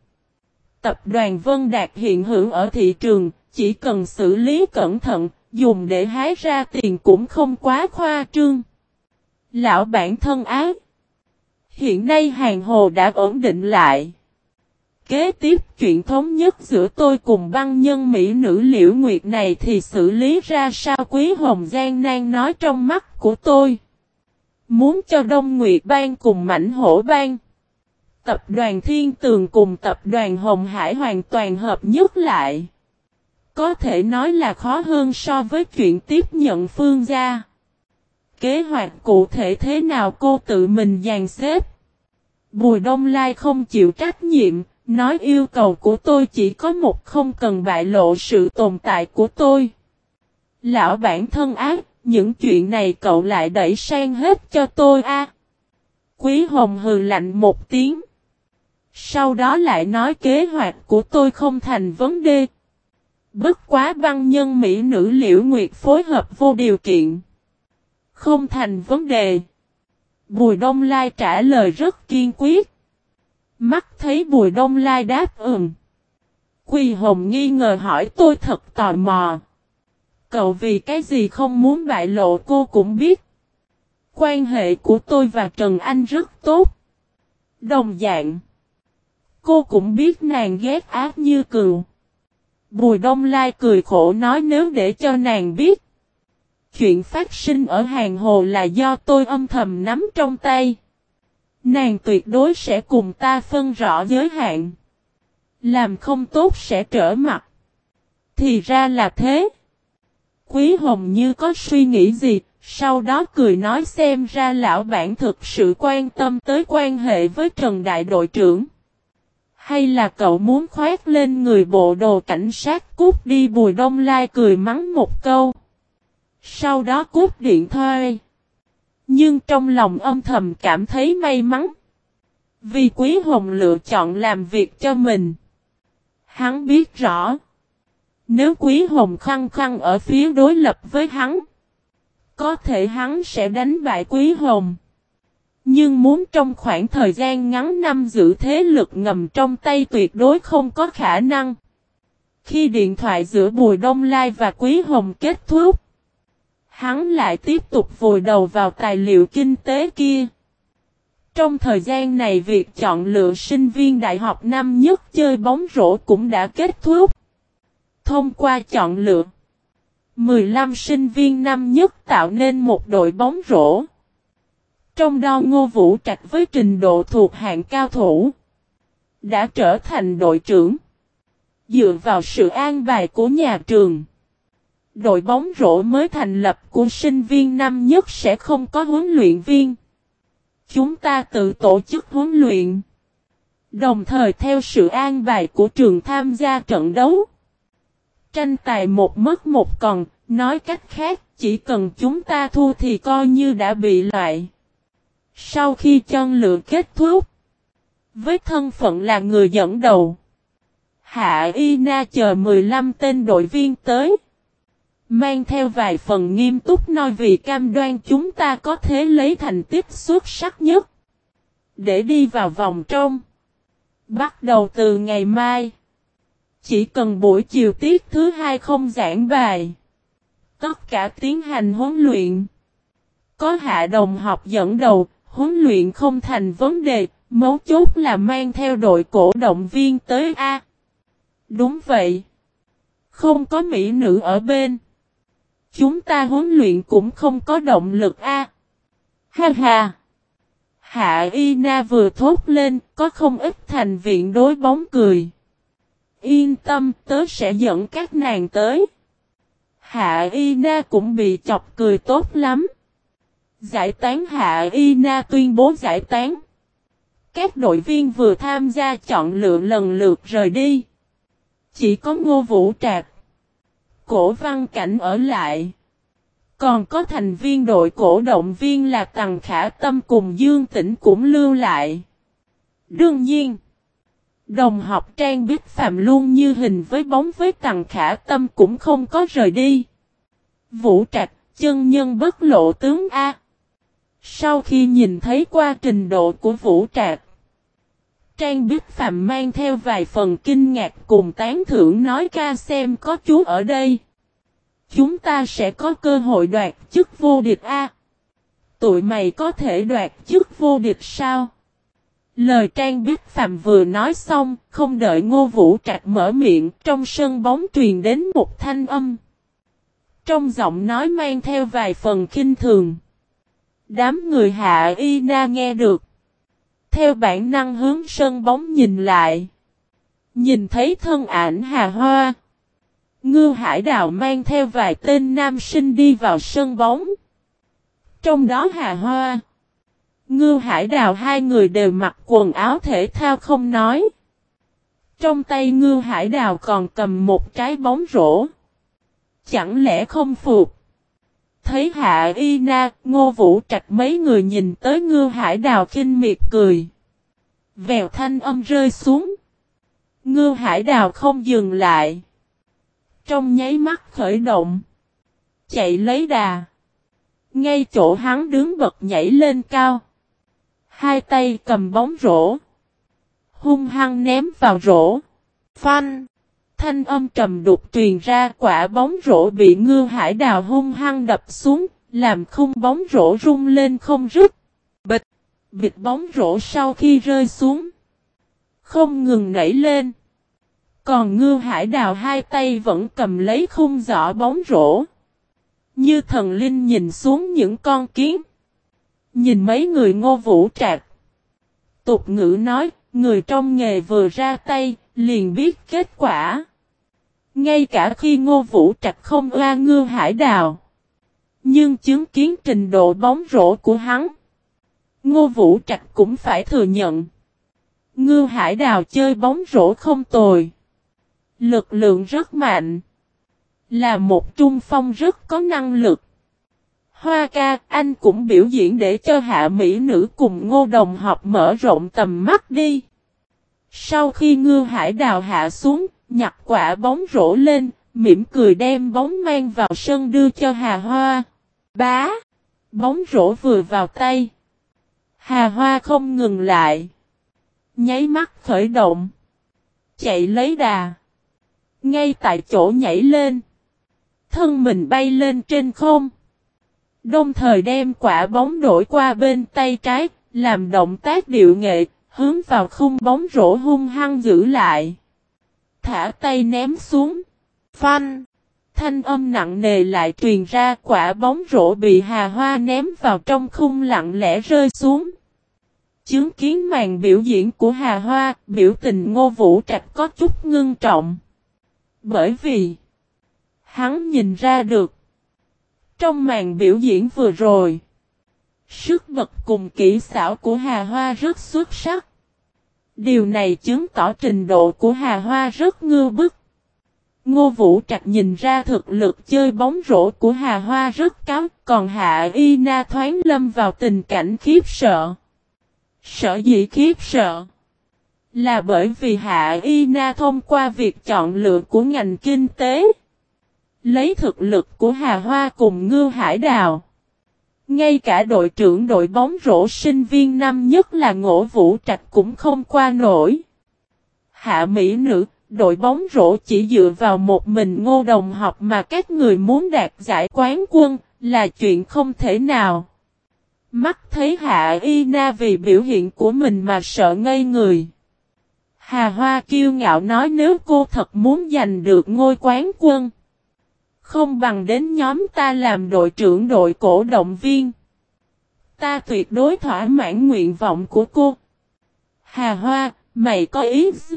Tập đoàn Vân Đạt hiện hữu ở thị trường, chỉ cần xử lý cẩn thận, dùng để hái ra tiền cũng không quá khoa trương. Lão bản thân ác. Hiện nay hàng hồ đã ổn định lại. Kế tiếp chuyện thống nhất giữa tôi cùng băng nhân mỹ nữ liễu nguyệt này thì xử lý ra sao quý hồng gian nan nói trong mắt của tôi. Muốn cho Đông Nguyệt Bang cùng Mảnh Hổ Bang. Tập đoàn Thiên Tường cùng tập đoàn Hồng Hải hoàn toàn hợp nhất lại. Có thể nói là khó hơn so với chuyện tiếp nhận phương gia. Kế hoạch cụ thể thế nào cô tự mình dàn xếp. Bùi Đông Lai không chịu trách nhiệm, nói yêu cầu của tôi chỉ có một không cần bại lộ sự tồn tại của tôi. Lão bản thân ác, những chuyện này cậu lại đẩy sang hết cho tôi a. Quý Hồng hừ lạnh một tiếng. Sau đó lại nói kế hoạch của tôi không thành vấn đề. Bất quá văn nhân mỹ nữ liễu nguyệt phối hợp vô điều kiện. Không thành vấn đề. Bùi Đông Lai trả lời rất kiên quyết. Mắt thấy Bùi Đông Lai đáp ừm. Quỳ Hồng nghi ngờ hỏi, tôi thật tò mò. cậu vì cái gì không muốn bại lộ cô cũng biết. Quan hệ của tôi và Trần Anh rất tốt. Đồng dạng. Cô cũng biết nàng ghét ác như cừu. Bùi Đông Lai cười khổ nói nếu để cho nàng biết. Chuyện phát sinh ở hàng hồ là do tôi âm thầm nắm trong tay. Nàng tuyệt đối sẽ cùng ta phân rõ giới hạn. Làm không tốt sẽ trở mặt. Thì ra là thế. Quý Hồng như có suy nghĩ gì, sau đó cười nói xem ra lão bản thực sự quan tâm tới quan hệ với Trần Đại đội trưởng. Hay là cậu muốn khoét lên người bộ đồ cảnh sát cút đi Bùi Đông Lai cười mắng một câu. Sau đó cút điện thoại. Nhưng trong lòng âm thầm cảm thấy may mắn. Vì Quý Hồng lựa chọn làm việc cho mình. Hắn biết rõ. Nếu Quý Hồng khăng khăng ở phía đối lập với hắn. Có thể hắn sẽ đánh bại Quý Hồng. Nhưng muốn trong khoảng thời gian ngắn năm giữ thế lực ngầm trong tay tuyệt đối không có khả năng. Khi điện thoại giữa Bùi Đông Lai và Quý Hồng kết thúc, hắn lại tiếp tục vùi đầu vào tài liệu kinh tế kia. Trong thời gian này việc chọn lựa sinh viên đại học năm nhất chơi bóng rổ cũng đã kết thúc. Thông qua chọn lựa, 15 sinh viên năm nhất tạo nên một đội bóng rổ. Trong đó Ngô Vũ Trạch với trình độ thuộc hạng cao thủ, đã trở thành đội trưởng. Dựa vào sự an bài của nhà trường, đội bóng rổ mới thành lập của sinh viên năm nhất sẽ không có huấn luyện viên. Chúng ta tự tổ chức huấn luyện. Đồng thời theo sự an bài của trường tham gia trận đấu. Tranh tài một mất một còn, nói cách khác, chỉ cần chúng ta thua thì coi như đã bị loại. Sau khi chân lựa kết thúc, với thân phận là người dẫn đầu, Hạ Y Na chờ 15 tên đội viên tới. Mang theo vài phần nghiêm túc nói vì cam đoan chúng ta có thể lấy thành tích xuất sắc nhất. Để đi vào vòng trong. Bắt đầu từ ngày mai. Chỉ cần buổi chiều tiết thứ hai không giảng bài. Tất cả tiến hành huấn luyện. Có hạ đồng học dẫn đầu, huấn luyện không thành vấn đề, mấu chốt là mang theo đội cổ động viên tới A. Đúng vậy. Không có mỹ nữ ở bên. Chúng ta huấn luyện cũng không có động lực A. Ha ha. Hạ Y Na vừa thốt lên, có không ít thành viện đối bóng cười. Yên tâm, tớ sẽ dẫn các nàng tới. Hạ Y Na cũng bị chọc cười tốt lắm. Giải tán Hạ Y Na tuyên bố giải tán. Các đội viên vừa tham gia chọn lựa lần lượt rời đi. Chỉ có Ngô Vũ Trạc. Cổ văn cảnh ở lại. Còn có thành viên đội cổ động viên là Tằng Khả Tâm cùng Dương Tĩnh cũng lưu lại. Đương nhiên, đồng học Trang Bích Phạm luôn như hình với bóng với Tằng Khả Tâm cũng không có rời đi. Vũ Trạch, chân nhân bất lộ tướng A. Sau khi nhìn thấy qua trình độ của Vũ Trạch, Trang Bích Phạm mang theo vài phần kinh ngạc cùng tán thưởng nói ca xem có chú ở đây. Chúng ta sẽ có cơ hội đoạt chức vô địch A. Tụi mày có thể đoạt chức vô địch sao? Lời Trang Bích Phạm vừa nói xong, không đợi Ngô Vũ Trạch mở miệng, trong sân bóng truyền đến một thanh âm. Trong giọng nói mang theo vài phần kinh thường. Đám người hạ y na nghe được. Theo bản năng hướng sân bóng nhìn lại. Nhìn thấy thân ảnh hà hoa. Ngư Hải Đào mang theo vài tên nam sinh đi vào sân bóng. Trong đó Hà Hoa. Ngư Hải Đào hai người đều mặc quần áo thể thao không nói. Trong tay Ngư Hải Đào còn cầm một trái bóng rổ. Chẳng lẽ không phục? Thấy Hạ Y Na, Ngô Vũ Trạch mấy người nhìn tới Ngư Hải Đào kinh miệt cười. Vèo thanh âm rơi xuống. Ngư Hải Đào không dừng lại. Trong nháy mắt khởi động. Chạy lấy đà. Ngay chỗ hắn đứng bật nhảy lên cao. Hai tay cầm bóng rổ. Hung hăng ném vào rổ. Phanh thanh âm trầm đục truyền ra quả bóng rổ bị ngư hải đào hung hăng đập xuống, làm khung bóng rổ rung lên không rứt. Bịch, bịch bóng rổ sau khi rơi xuống. Không ngừng nảy lên. Còn ngư hải đào hai tay vẫn cầm lấy khung giỏ bóng rổ. Như thần linh nhìn xuống những con kiến. Nhìn mấy người ngô vũ trạc. Tục ngữ nói, người trong nghề vừa ra tay, liền biết kết quả. Ngay cả khi ngô vũ trạch không oa ngư hải đào. Nhưng chứng kiến trình độ bóng rổ của hắn. Ngô vũ trạch cũng phải thừa nhận. Ngư hải đào chơi bóng rổ không tồi. Lực lượng rất mạnh. Là một trung phong rất có năng lực. Hoa ca, anh cũng biểu diễn để cho hạ mỹ nữ cùng ngô đồng học mở rộng tầm mắt đi. Sau khi ngư hải đào hạ xuống, nhặt quả bóng rổ lên, mỉm cười đem bóng mang vào sân đưa cho Hà Hoa. Bá! Bóng rổ vừa vào tay. Hà Hoa không ngừng lại. Nháy mắt khởi động. Chạy lấy đà. Ngay tại chỗ nhảy lên. Thân mình bay lên trên không. Đồng thời đem quả bóng đổi qua bên tay trái, làm động tác điệu nghệ, hướng vào khung bóng rổ hung hăng giữ lại. Thả tay ném xuống. Phanh. Thanh âm nặng nề lại truyền ra quả bóng rổ bị hà hoa ném vào trong khung lặng lẽ rơi xuống. Chứng kiến màn biểu diễn của Hà Hoa, biểu tình ngô vũ trạch có chút ngưng trọng. Bởi vì, hắn nhìn ra được, trong màn biểu diễn vừa rồi, sức bật cùng kỹ xảo của Hà Hoa rất xuất sắc. Điều này chứng tỏ trình độ của Hà Hoa rất ngư bức. Ngô Vũ Trạch nhìn ra thực lực chơi bóng rổ của Hà Hoa rất cao, còn Hạ Y Na thoáng lâm vào tình cảnh khiếp sợ. Sợ dĩ khiếp sợ là bởi vì Hạ Y Na thông qua việc chọn lựa của ngành kinh tế, lấy thực lực của Hà Hoa cùng Ngư Hải Đào. Ngay cả đội trưởng đội bóng rổ sinh viên năm nhất là Ngỗ Vũ Trạch cũng không qua nổi. Hạ Mỹ nữ, đội bóng rổ chỉ dựa vào một mình ngô đồng học mà các người muốn đạt giải quán quân, là chuyện không thể nào. Mắt thấy Hạ Y Na vì biểu hiện của mình mà sợ ngây người. Hà Hoa kiêu ngạo nói nếu cô thật muốn giành được ngôi quán quân. Không bằng đến nhóm ta làm đội trưởng đội cổ động viên. Ta tuyệt đối thỏa mãn nguyện vọng của cô. Hà Hoa, mày có ý gì?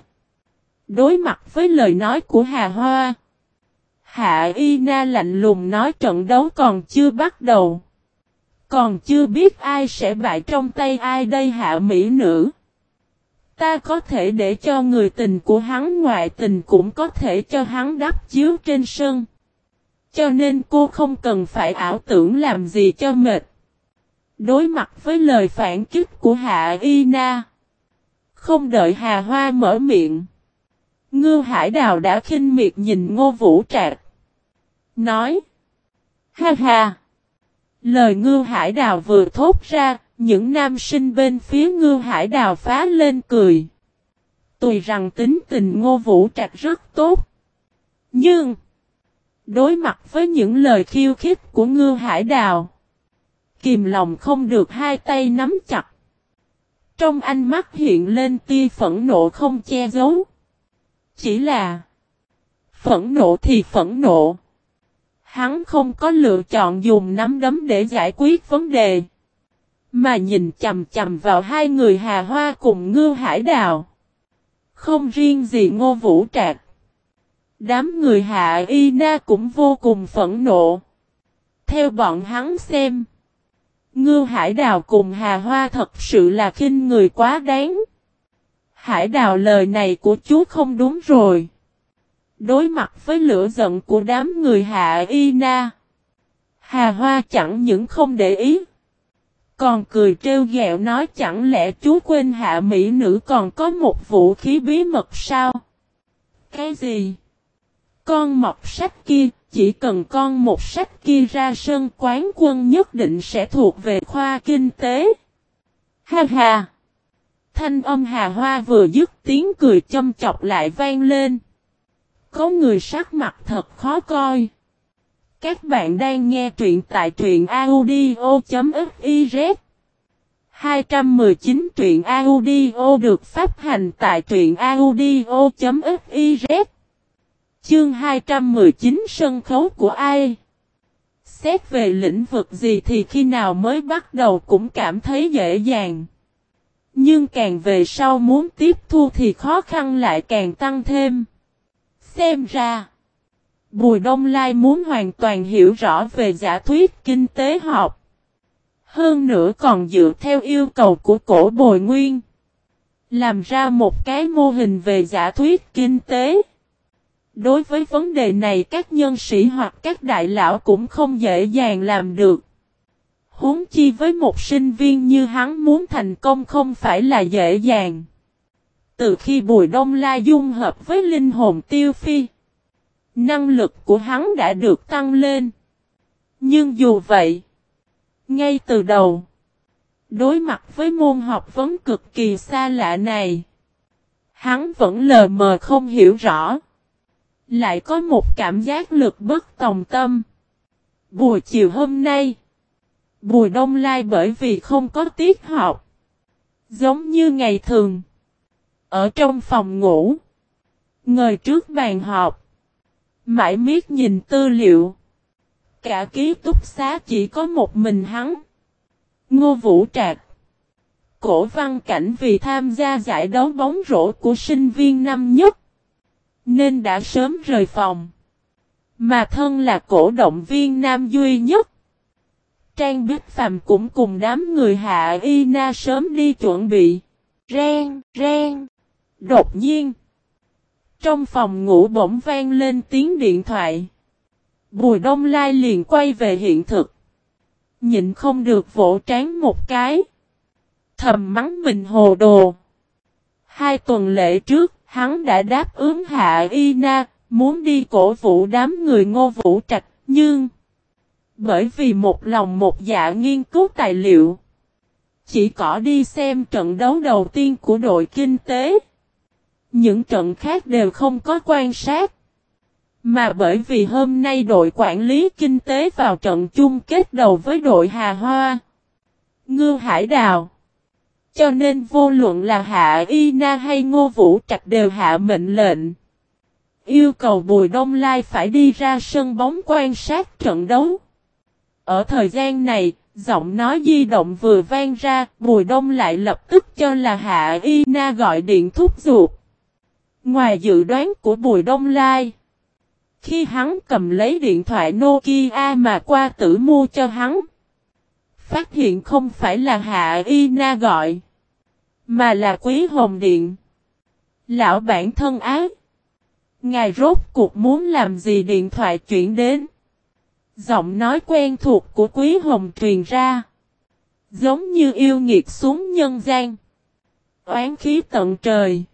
Đối mặt với lời nói của Hà Hoa. Hạ Y Na lạnh lùng nói trận đấu còn chưa bắt đầu. Còn chưa biết ai sẽ bại trong tay ai đây hạ mỹ nữ. Ta có thể để cho người tình của hắn ngoại tình cũng có thể cho hắn đắp chiếu trên sân. Cho nên cô không cần phải ảo tưởng làm gì cho mệt. Đối mặt với lời phản kích của Hạ Y Na. Không đợi Hà Hoa mở miệng. Ngư Hải Đào đã khinh miệt nhìn Ngô Vũ Trạc. Nói. Ha ha. Lời ngư hải đào vừa thốt ra, những nam sinh bên phía ngư hải đào phá lên cười. Tùy rằng tính tình ngô vũ trạch rất tốt. Nhưng, đối mặt với những lời khiêu khích của ngư hải đào, kìm lòng không được hai tay nắm chặt. Trong ánh mắt hiện lên tia phẫn nộ không che giấu. Chỉ là, phẫn nộ thì phẫn nộ. Hắn không có lựa chọn dùng nắm đấm để giải quyết vấn đề. Mà nhìn chầm chầm vào hai người Hà Hoa cùng Ngư Hải Đào. Không riêng gì Ngô Vũ Trạc. Đám người Hạ Y Na cũng vô cùng phẫn nộ. Theo bọn hắn xem. Ngư Hải Đào cùng Hà Hoa thật sự là khinh người quá đáng. Hải Đào lời này của chú không đúng rồi. Đối mặt với lửa giận của đám người hạ y na. Hà Hoa chẳng những không để ý. Còn cười trêu ghẹo nói chẳng lẽ chú quên hạ mỹ nữ còn có một vũ khí bí mật sao? Cái gì? Con mọc sách kia, chỉ cần con một sách kia ra sân quán quân nhất định sẽ thuộc về khoa kinh tế. Ha ha! Thanh âm hà hoa vừa dứt tiếng cười châm chọc lại vang lên. Có người sắc mặt thật khó coi. Các bạn đang nghe truyện tại truyện audio.fiz 219 truyện audio được phát hành tại truyện audio.fiz Chương 219 sân khấu của ai? Xét về lĩnh vực gì thì khi nào mới bắt đầu cũng cảm thấy dễ dàng. Nhưng càng về sau muốn tiếp thu thì khó khăn lại càng tăng thêm. Xem ra, Bùi Đông Lai muốn hoàn toàn hiểu rõ về giả thuyết kinh tế học. Hơn nữa còn dựa theo yêu cầu của cổ bồi nguyên. Làm ra một cái mô hình về giả thuyết kinh tế. Đối với vấn đề này các nhân sĩ hoặc các đại lão cũng không dễ dàng làm được. Huống chi với một sinh viên như hắn muốn thành công không phải là dễ dàng. Từ khi Bùi Đông La dung hợp với linh hồn tiêu phi, năng lực của hắn đã được tăng lên. Nhưng dù vậy, ngay từ đầu, đối mặt với môn học vấn cực kỳ xa lạ này, hắn vẫn lờ mờ không hiểu rõ. Lại có một cảm giác lực bất tòng tâm. Buổi chiều hôm nay, Bùi Đông Lai bởi vì không có tiết học. Giống như ngày thường. Ở trong phòng ngủ. Ngồi trước bàn họp. Mãi miết nhìn tư liệu. Cả ký túc xá chỉ có một mình hắn. Ngô Vũ Trạc. Cổ văn cảnh vì tham gia giải đấu bóng rổ của sinh viên năm nhất. Nên đã sớm rời phòng. Mà thân là cổ động viên nam duy nhất. Trang Bích Phạm cũng cùng đám người hạ y na sớm đi chuẩn bị. Ren, ren. Đột nhiên. Trong phòng ngủ bỗng vang lên tiếng điện thoại. Bùi Đông Lai liền quay về hiện thực. Nhịn không được vỗ trán một cái. Thầm mắng mình hồ đồ. Hai tuần lễ trước, hắn đã đáp ứng hạ y na, muốn đi cổ vũ đám người ngô vũ trạch, nhưng... Bởi vì một lòng một dạ nghiên cứu tài liệu. Chỉ có đi xem trận đấu đầu tiên của đội kinh tế. Những trận khác đều không có quan sát. Mà bởi vì hôm nay đội quản lý kinh tế vào trận chung kết đầu với đội Hà Hoa. Ngư Hải Đào. Cho nên vô luận là Hạ Y Na hay Ngô Vũ Trạch đều hạ mệnh lệnh. Yêu cầu Bùi Đông Lai phải đi ra sân bóng quan sát trận đấu. Ở thời gian này, giọng nói di động vừa vang ra, Bùi Đông lại lập tức cho là Hạ Y Na gọi điện thúc giục. Ngoài dự đoán của Bùi Đông Lai, khi hắn cầm lấy điện thoại Nokia mà qua tử mua cho hắn, phát hiện không phải là Hạ Y Na gọi, mà là Quý Hồng Điện. Lão bản thân ác. Ngài rốt cuộc muốn làm gì điện thoại chuyển đến. Giọng nói quen thuộc của Quý Hồng truyền ra. Giống như yêu nghiệt xuống nhân gian. Oán khí tận trời.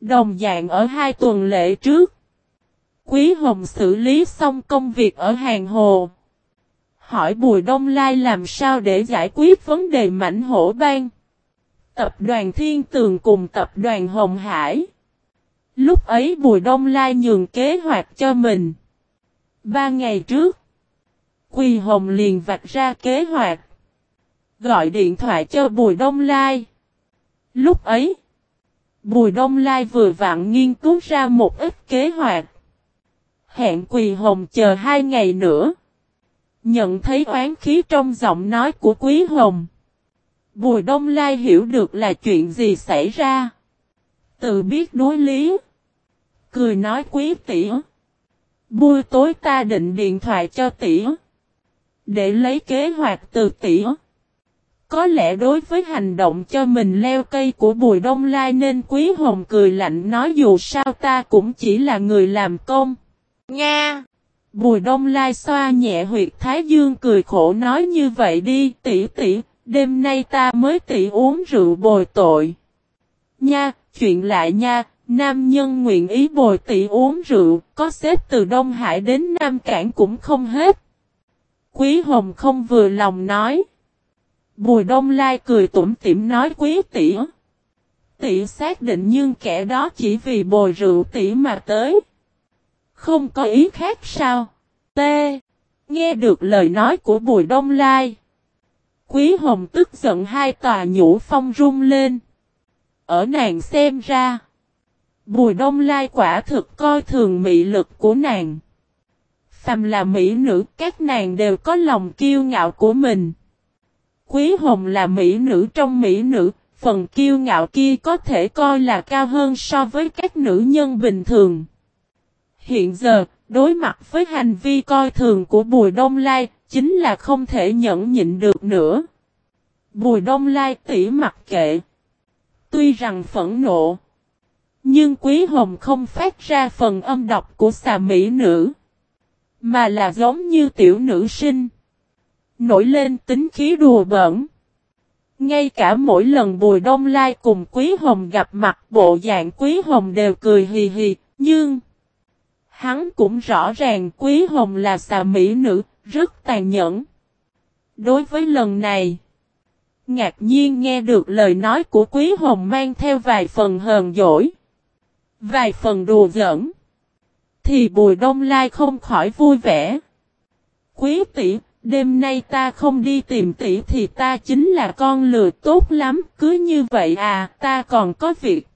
Đồng dạng ở hai tuần lễ trước. Quý Hồng xử lý xong công việc ở Hàng Hồ. Hỏi Bùi Đông Lai làm sao để giải quyết vấn đề mảnh hổ bang. Tập đoàn Thiên Tường cùng tập đoàn Hồng Hải. Lúc ấy Bùi Đông Lai nhường kế hoạch cho mình. Ba ngày trước. Quỳ Hồng liền vạch ra kế hoạch. Gọi điện thoại cho Bùi Đông Lai. Lúc ấy, Bùi Đông Lai vừa vặn nghiên cứu ra một ít kế hoạch. Hẹn Quỳ Hồng chờ hai ngày nữa. Nhận thấy oán khí trong giọng nói của Quý Hồng. Bùi Đông Lai hiểu được là chuyện gì xảy ra. Tự biết đối lý. Cười nói quý tỉa. Buổi tối ta định điện thoại cho tỉa. Để lấy kế hoạch từ tỉa. Có lẽ đối với hành động cho mình leo cây của Bùi Đông Lai nên Quý Hồng cười lạnh nói dù sao ta cũng chỉ là người làm công. Nga! Bùi Đông Lai xoa nhẹ huyệt Thái Dương cười khổ nói như vậy đi tỷ tỷ, đêm nay ta mới tỷ uống rượu bồi tội. Nha, chuyện lại nha, nam nhân nguyện ý bồi tỷ uống rượu, có xếp từ Đông Hải đến Nam Cảng cũng không hết. Quý Hồng không vừa lòng nói. Bùi Đông Lai cười tủm tỉm nói quý tỷ. Tỷ xác định nhưng kẻ đó chỉ vì bồi rượu tỷ mà tới. Không có ý khác sao? T. Nghe được lời nói của Bùi Đông Lai. Quý Hồng tức giận hai tòa nhũ phong rung lên. Ở nàng xem ra. Bùi Đông Lai quả thực coi thường mị lực của nàng. Phàm là mỹ nữ các nàng đều có lòng kiêu ngạo của mình. Quý Hồng là mỹ nữ trong mỹ nữ, phần kiêu ngạo kia có thể coi là cao hơn so với các nữ nhân bình thường. Hiện giờ, đối mặt với hành vi coi thường của Bùi Đông Lai, chính là không thể nhẫn nhịn được nữa. Bùi Đông Lai tỉ mặc kệ. Tuy rằng phẫn nộ, nhưng Quý Hồng không phát ra phần âm độc của xà mỹ nữ, mà là giống như tiểu nữ sinh. Nổi lên tính khí đùa bẩn. Ngay cả mỗi lần Bùi Đông Lai cùng Quý Hồng gặp mặt bộ dạng Quý Hồng đều cười hì hì, nhưng... Hắn cũng rõ ràng Quý Hồng là xà mỹ nữ, rất tàn nhẫn. Đối với lần này, ngạc nhiên nghe được lời nói của Quý Hồng mang theo vài phần hờn dỗi, vài phần đùa giỡn, thì Bùi Đông Lai không khỏi vui vẻ. Quý tỷ, đêm nay ta không đi tìm tỷ thì ta chính là con lừa tốt lắm, cứ như vậy à, ta còn có việc.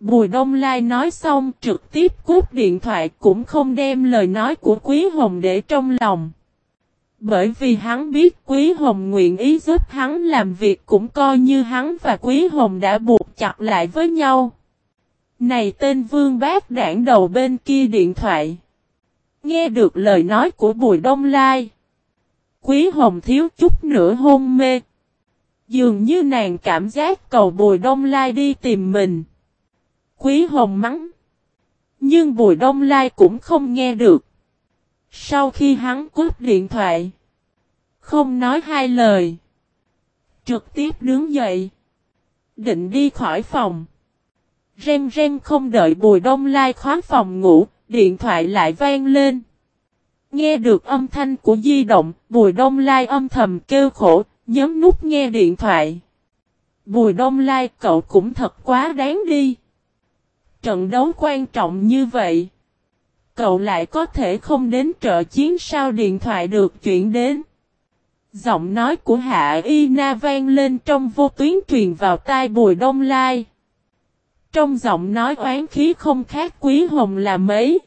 Bùi Đông Lai nói xong, trực tiếp cút điện thoại, cũng không đem lời nói của Quý Hồng để trong lòng. Bởi vì hắn biết Quý Hồng nguyện ý giúp hắn làm việc cũng coi như hắn và Quý Hồng đã buộc chặt lại với nhau. Này tên vương bác đảng đầu bên kia điện thoại. Nghe được lời nói của Bùi Đông Lai. Quý Hồng thiếu chút nữa hôn mê. Dường như nàng cảm giác cầu Bùi Đông Lai đi tìm mình. Quý Hồng mắng. Nhưng Bùi Đông Lai cũng không nghe được. Sau khi hắn cúp điện thoại. Không nói hai lời. Trực tiếp đứng dậy. Định đi khỏi phòng. Ren ren không đợi Bùi Đông Lai khóa phòng ngủ. Điện thoại lại vang lên. Nghe được âm thanh của di động. Bùi Đông Lai âm thầm kêu khổ. Nhấn nút nghe điện thoại. Bùi Đông Lai, cậu cũng thật quá đáng đi. Trận đấu quan trọng như vậy. Cậu lại có thể không đến trợ chiến sao điện thoại được chuyển đến. Giọng nói của Hạ Y Na vang lên trong vô tuyến truyền vào tai Bùi Đông Lai. Trong giọng nói oán khí không khác quý hồng là mấy.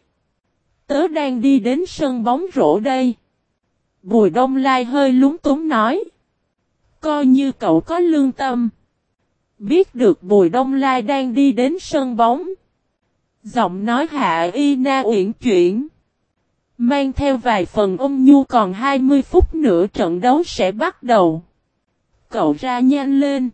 Tớ đang đi đến sân bóng rổ đây. Bùi Đông Lai hơi lúng túng nói. Coi như cậu có lương tâm. Biết được Bùi Đông Lai đang đi đến sân bóng. Giọng nói hạ y na uyển chuyển. Mang theo vài phần ôm nhu còn 20 phút nữa trận đấu sẽ bắt đầu. Cậu ra nhanh lên.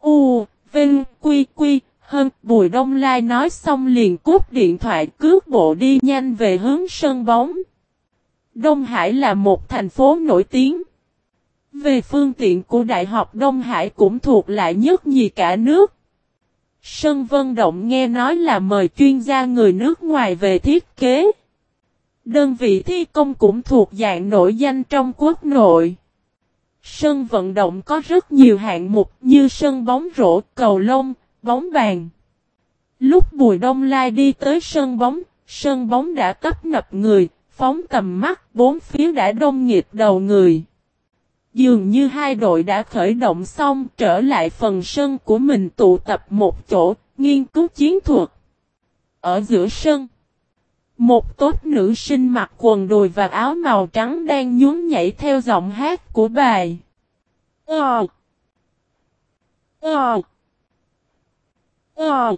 U, Vinh, Quy, Quy, hơn Bùi Đông Lai nói xong liền cút điện thoại cướp bộ đi nhanh về hướng sân bóng. Đông Hải là một thành phố nổi tiếng. Về phương tiện của Đại học Đông Hải cũng thuộc lại nhất nhì cả nước. Sân Vân Động nghe nói là mời chuyên gia người nước ngoài về thiết kế. Đơn vị thi công cũng thuộc dạng nổi danh trong quốc nội. Sân vận động có rất nhiều hạng mục như sân bóng rổ, cầu lông, bóng bàn. Lúc Bùi Đông Lai đi tới sân bóng, sân bóng đã tấp nập người, phóng tầm mắt, bốn phía đã đông nghịt đầu người. Dường như hai đội đã khởi động xong trở lại phần sân của mình tụ tập một chỗ, nghiên cứu chiến thuật. Ở giữa sân, một tốt nữ sinh mặc quần đùi và áo màu trắng đang nhún nhảy theo giọng hát của bài. Ờ. Ờ. Ờ.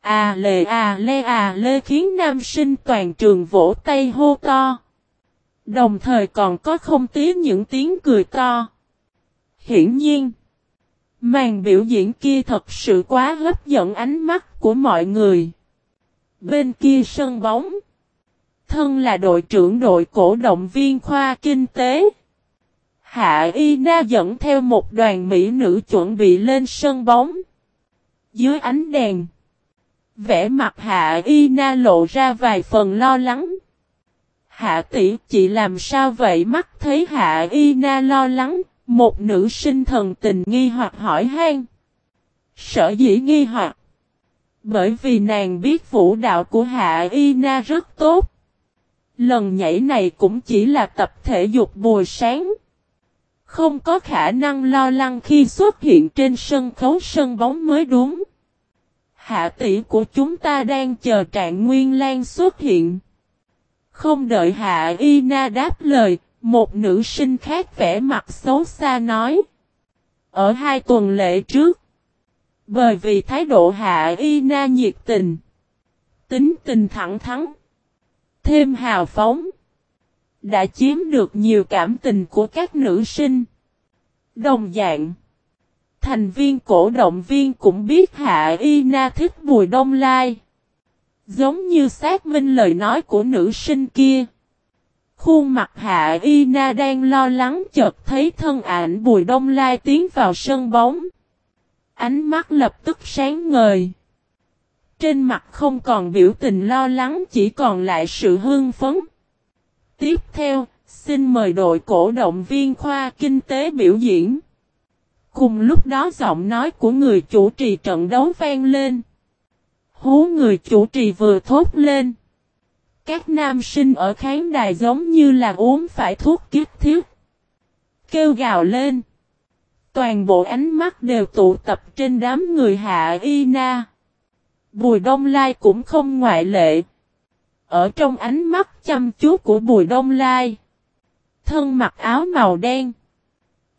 À lệ à lê à lê khiến nam sinh toàn trường vỗ tay hô to. Đồng thời còn có không tí những tiếng cười to. Hiển nhiên, màn biểu diễn kia thật sự quá hấp dẫn ánh mắt của mọi người. Bên kia sân bóng, thân là đội trưởng đội cổ động viên khoa kinh tế. Hạ Y Na dẫn theo một đoàn mỹ nữ chuẩn bị lên sân bóng. Dưới ánh đèn, vẻ mặt Hạ Y Na lộ ra vài phần lo lắng. Hạ tỷ chị làm sao vậy mắt thấy Hạ Y Na lo lắng, một nữ sinh thần tình nghi hoặc hỏi han. Sở dĩ nghi hoặc. Bởi vì nàng biết vũ đạo của Hạ Y Na rất tốt. Lần nhảy này cũng chỉ là tập thể dục buổi sáng. Không có khả năng lo lắng khi xuất hiện trên sân khấu sân bóng mới đúng. Hạ tỷ của chúng ta đang chờ trạng nguyên lan xuất hiện. Không đợi Hạ Y Na đáp lời, một nữ sinh khác vẻ mặt xấu xa nói. Ở hai tuần lễ trước, bởi vì thái độ Hạ Y Na nhiệt tình, tính tình thẳng thắn, thêm hào phóng, đã chiếm được nhiều cảm tình của các nữ sinh. Đồng dạng, thành viên cổ động viên cũng biết Hạ Y Na thích Bùi Đông Lai. Giống như xác minh lời nói của nữ sinh kia. Khuôn mặt Hạ Y Na đang lo lắng chợt thấy thân ảnh Bùi Đông Lai tiến vào sân bóng. Ánh mắt lập tức sáng ngời. Trên mặt không còn biểu tình lo lắng chỉ còn lại sự hưng phấn. Tiếp theo, xin mời đội cổ động viên khoa kinh tế biểu diễn. Cùng lúc đó giọng nói của người chủ trì trận đấu vang lên. Hú người chủ trì vừa thốt lên. Các nam sinh ở khán đài giống như là uống phải thuốc kiếp thiết. Kêu gào lên. Toàn bộ ánh mắt đều tụ tập trên đám người hạ y na. Bùi Đông Lai cũng không ngoại lệ. Ở trong ánh mắt chăm chú của Bùi Đông Lai. Thân mặc áo màu đen.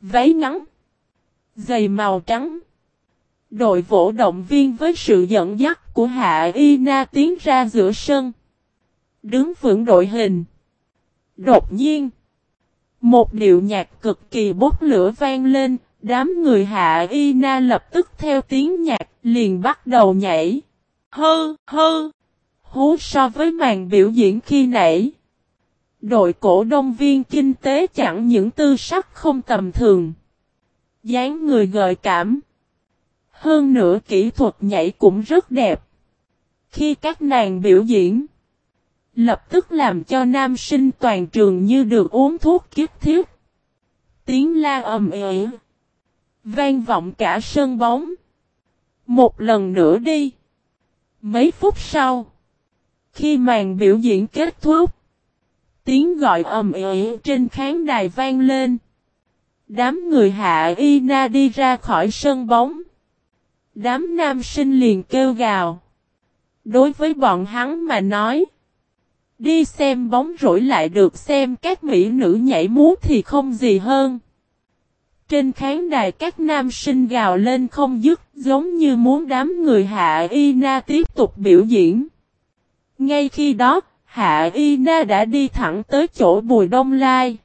Váy ngắn. Giày màu trắng. Đội vỗ động viên với sự dẫn dắt của Hạ Y Na tiến ra giữa sân. Đứng vững đội hình. Đột nhiên. Một điệu nhạc cực kỳ bốc lửa vang lên. Đám người Hạ Y Na lập tức theo tiếng nhạc liền bắt đầu nhảy. Hơ, hơ. Hú so với màn biểu diễn khi nãy. Đội cổ đông viên kinh tế chẳng những tư sắc không tầm thường. dáng người gợi cảm. Hơn nữa kỹ thuật nhảy cũng rất đẹp. Khi các nàng biểu diễn, lập tức làm cho nam sinh toàn trường như được uống thuốc kiếp thiết. Tiếng la ầm ĩ, vang vọng cả sân bóng. Một lần nữa đi. Mấy phút sau, khi màn biểu diễn kết thúc, tiếng gọi ầm ĩ trên khán đài vang lên. Đám người hạ y na đi ra khỏi sân bóng. Đám nam sinh liền kêu gào. Đối với bọn hắn mà nói. Đi xem bóng rổi lại được xem các mỹ nữ nhảy múa thì không gì hơn. Trên khán đài các nam sinh gào lên không dứt giống như muốn đám người Hạ Y Na tiếp tục biểu diễn. Ngay khi đó, Hạ Y Na đã đi thẳng tới chỗ Bùi Đông Lai.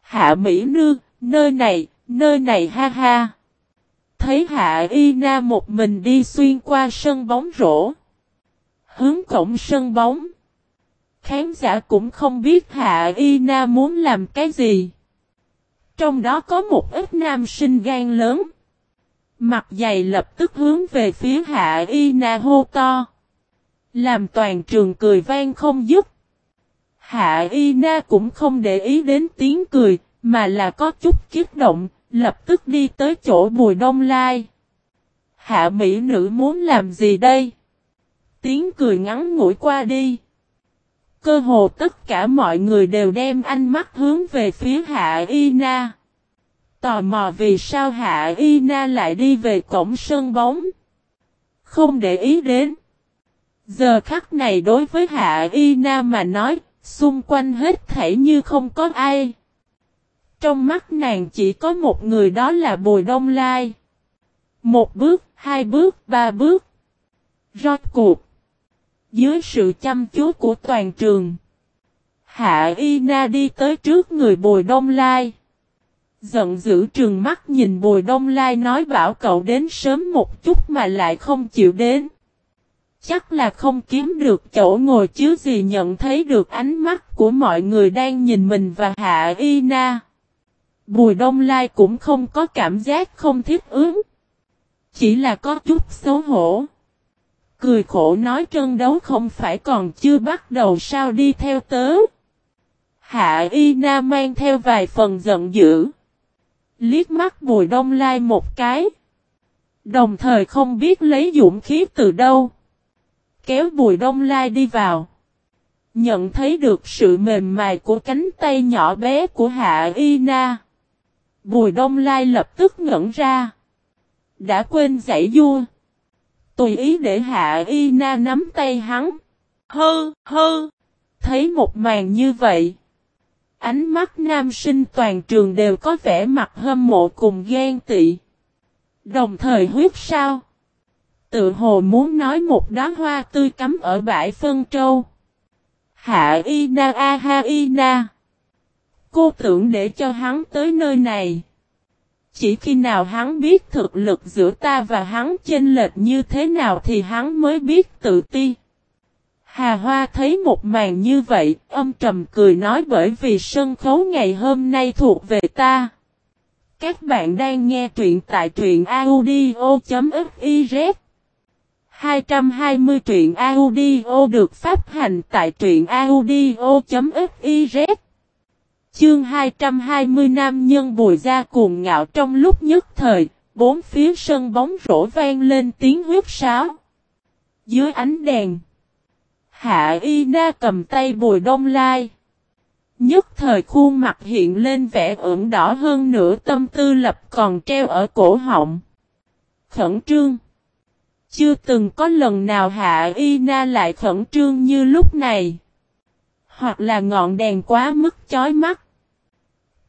Hạ Mỹ Nương, nơi này, nơi này ha ha thấy Hạ Y Na một mình đi xuyên qua sân bóng rổ. Hướng cổng sân bóng. Khán giả cũng không biết Hạ Y Na muốn làm cái gì. Trong đó có một ít nam sinh gan lớn. Mặt dày lập tức hướng về phía Hạ Y Na hô to. Làm toàn trường cười vang không dứt. Hạ Y Na cũng không để ý đến tiếng cười, mà là có chút kiết động, Lập tức đi tới chỗ Bùi Đông Lai. Hạ Mỹ nữ muốn làm gì đây? Tiếng cười ngắn ngủi qua đi. Cơ hồ tất cả mọi người đều đem ánh mắt hướng về phía Hạ Y Na. Tò mò vì sao Hạ Y Na lại đi về cổng sân bóng. Không để ý đến. Giờ khắc này đối với Hạ Y Na mà nói, xung quanh hết thảy như không có ai. Trong mắt nàng chỉ có một người đó là Bùi Đông Lai. Một bước, hai bước, ba bước. Rốt cuộc. Dưới sự chăm chú của toàn trường. Hạ Y Na đi tới trước người Bùi Đông Lai. Giận dữ trường mắt nhìn Bùi Đông Lai nói bảo cậu đến sớm một chút mà lại không chịu đến. Chắc là không kiếm được chỗ ngồi chứ gì nhận thấy được ánh mắt của mọi người đang nhìn mình và Hạ Y Na. Bùi Đông Lai cũng không có cảm giác không thiết ứng. Chỉ là có chút xấu hổ. Cười khổ nói trân đấu không phải còn chưa bắt đầu sao đi theo tớ. Hạ Y Na mang theo vài phần giận dữ. Liếc mắt Bùi Đông Lai một cái. Đồng thời không biết lấy dũng khí từ đâu. Kéo Bùi Đông Lai đi vào. Nhận thấy được sự mềm mại của cánh tay nhỏ bé của Hạ Y Na. Bùi Đông Lai lập tức ngẩn ra. Đã quên giải vua. Tùy ý để Hạ Y Na nắm tay hắn. Hơ, hơ. Thấy một màn như vậy. Ánh mắt nam sinh toàn trường đều có vẻ mặt hâm mộ cùng ghen tị. Đồng thời huyết sao. Tự hồ muốn nói một đóa hoa tươi cắm ở bãi phân trâu. Hạ y na a ha y na. Cô tưởng để cho hắn tới nơi này. Chỉ khi nào hắn biết thực lực giữa ta và hắn chênh lệch như thế nào thì hắn mới biết tự ti. Hà Hoa thấy một màn như vậy, âm trầm cười nói bởi vì sân khấu ngày hôm nay thuộc về ta. Các bạn đang nghe truyện tại truyện audio.fiz 220 truyện audio được phát hành tại truyện audio.fiz Chương 220 nam nhân bùi ra cuồng ngạo trong lúc nhất thời, bốn phía sân bóng rổ vang lên tiếng huyết sáo. Dưới ánh đèn, Hạ Y Na cầm tay bùi đông lai. Nhất thời khuôn mặt hiện lên vẻ ửng đỏ hơn nửa tâm tư lập còn treo ở cổ họng. Khẩn trương. Chưa từng có lần nào Hạ Y Na lại khẩn trương như lúc này. Hoặc là ngọn đèn quá mức chói mắt.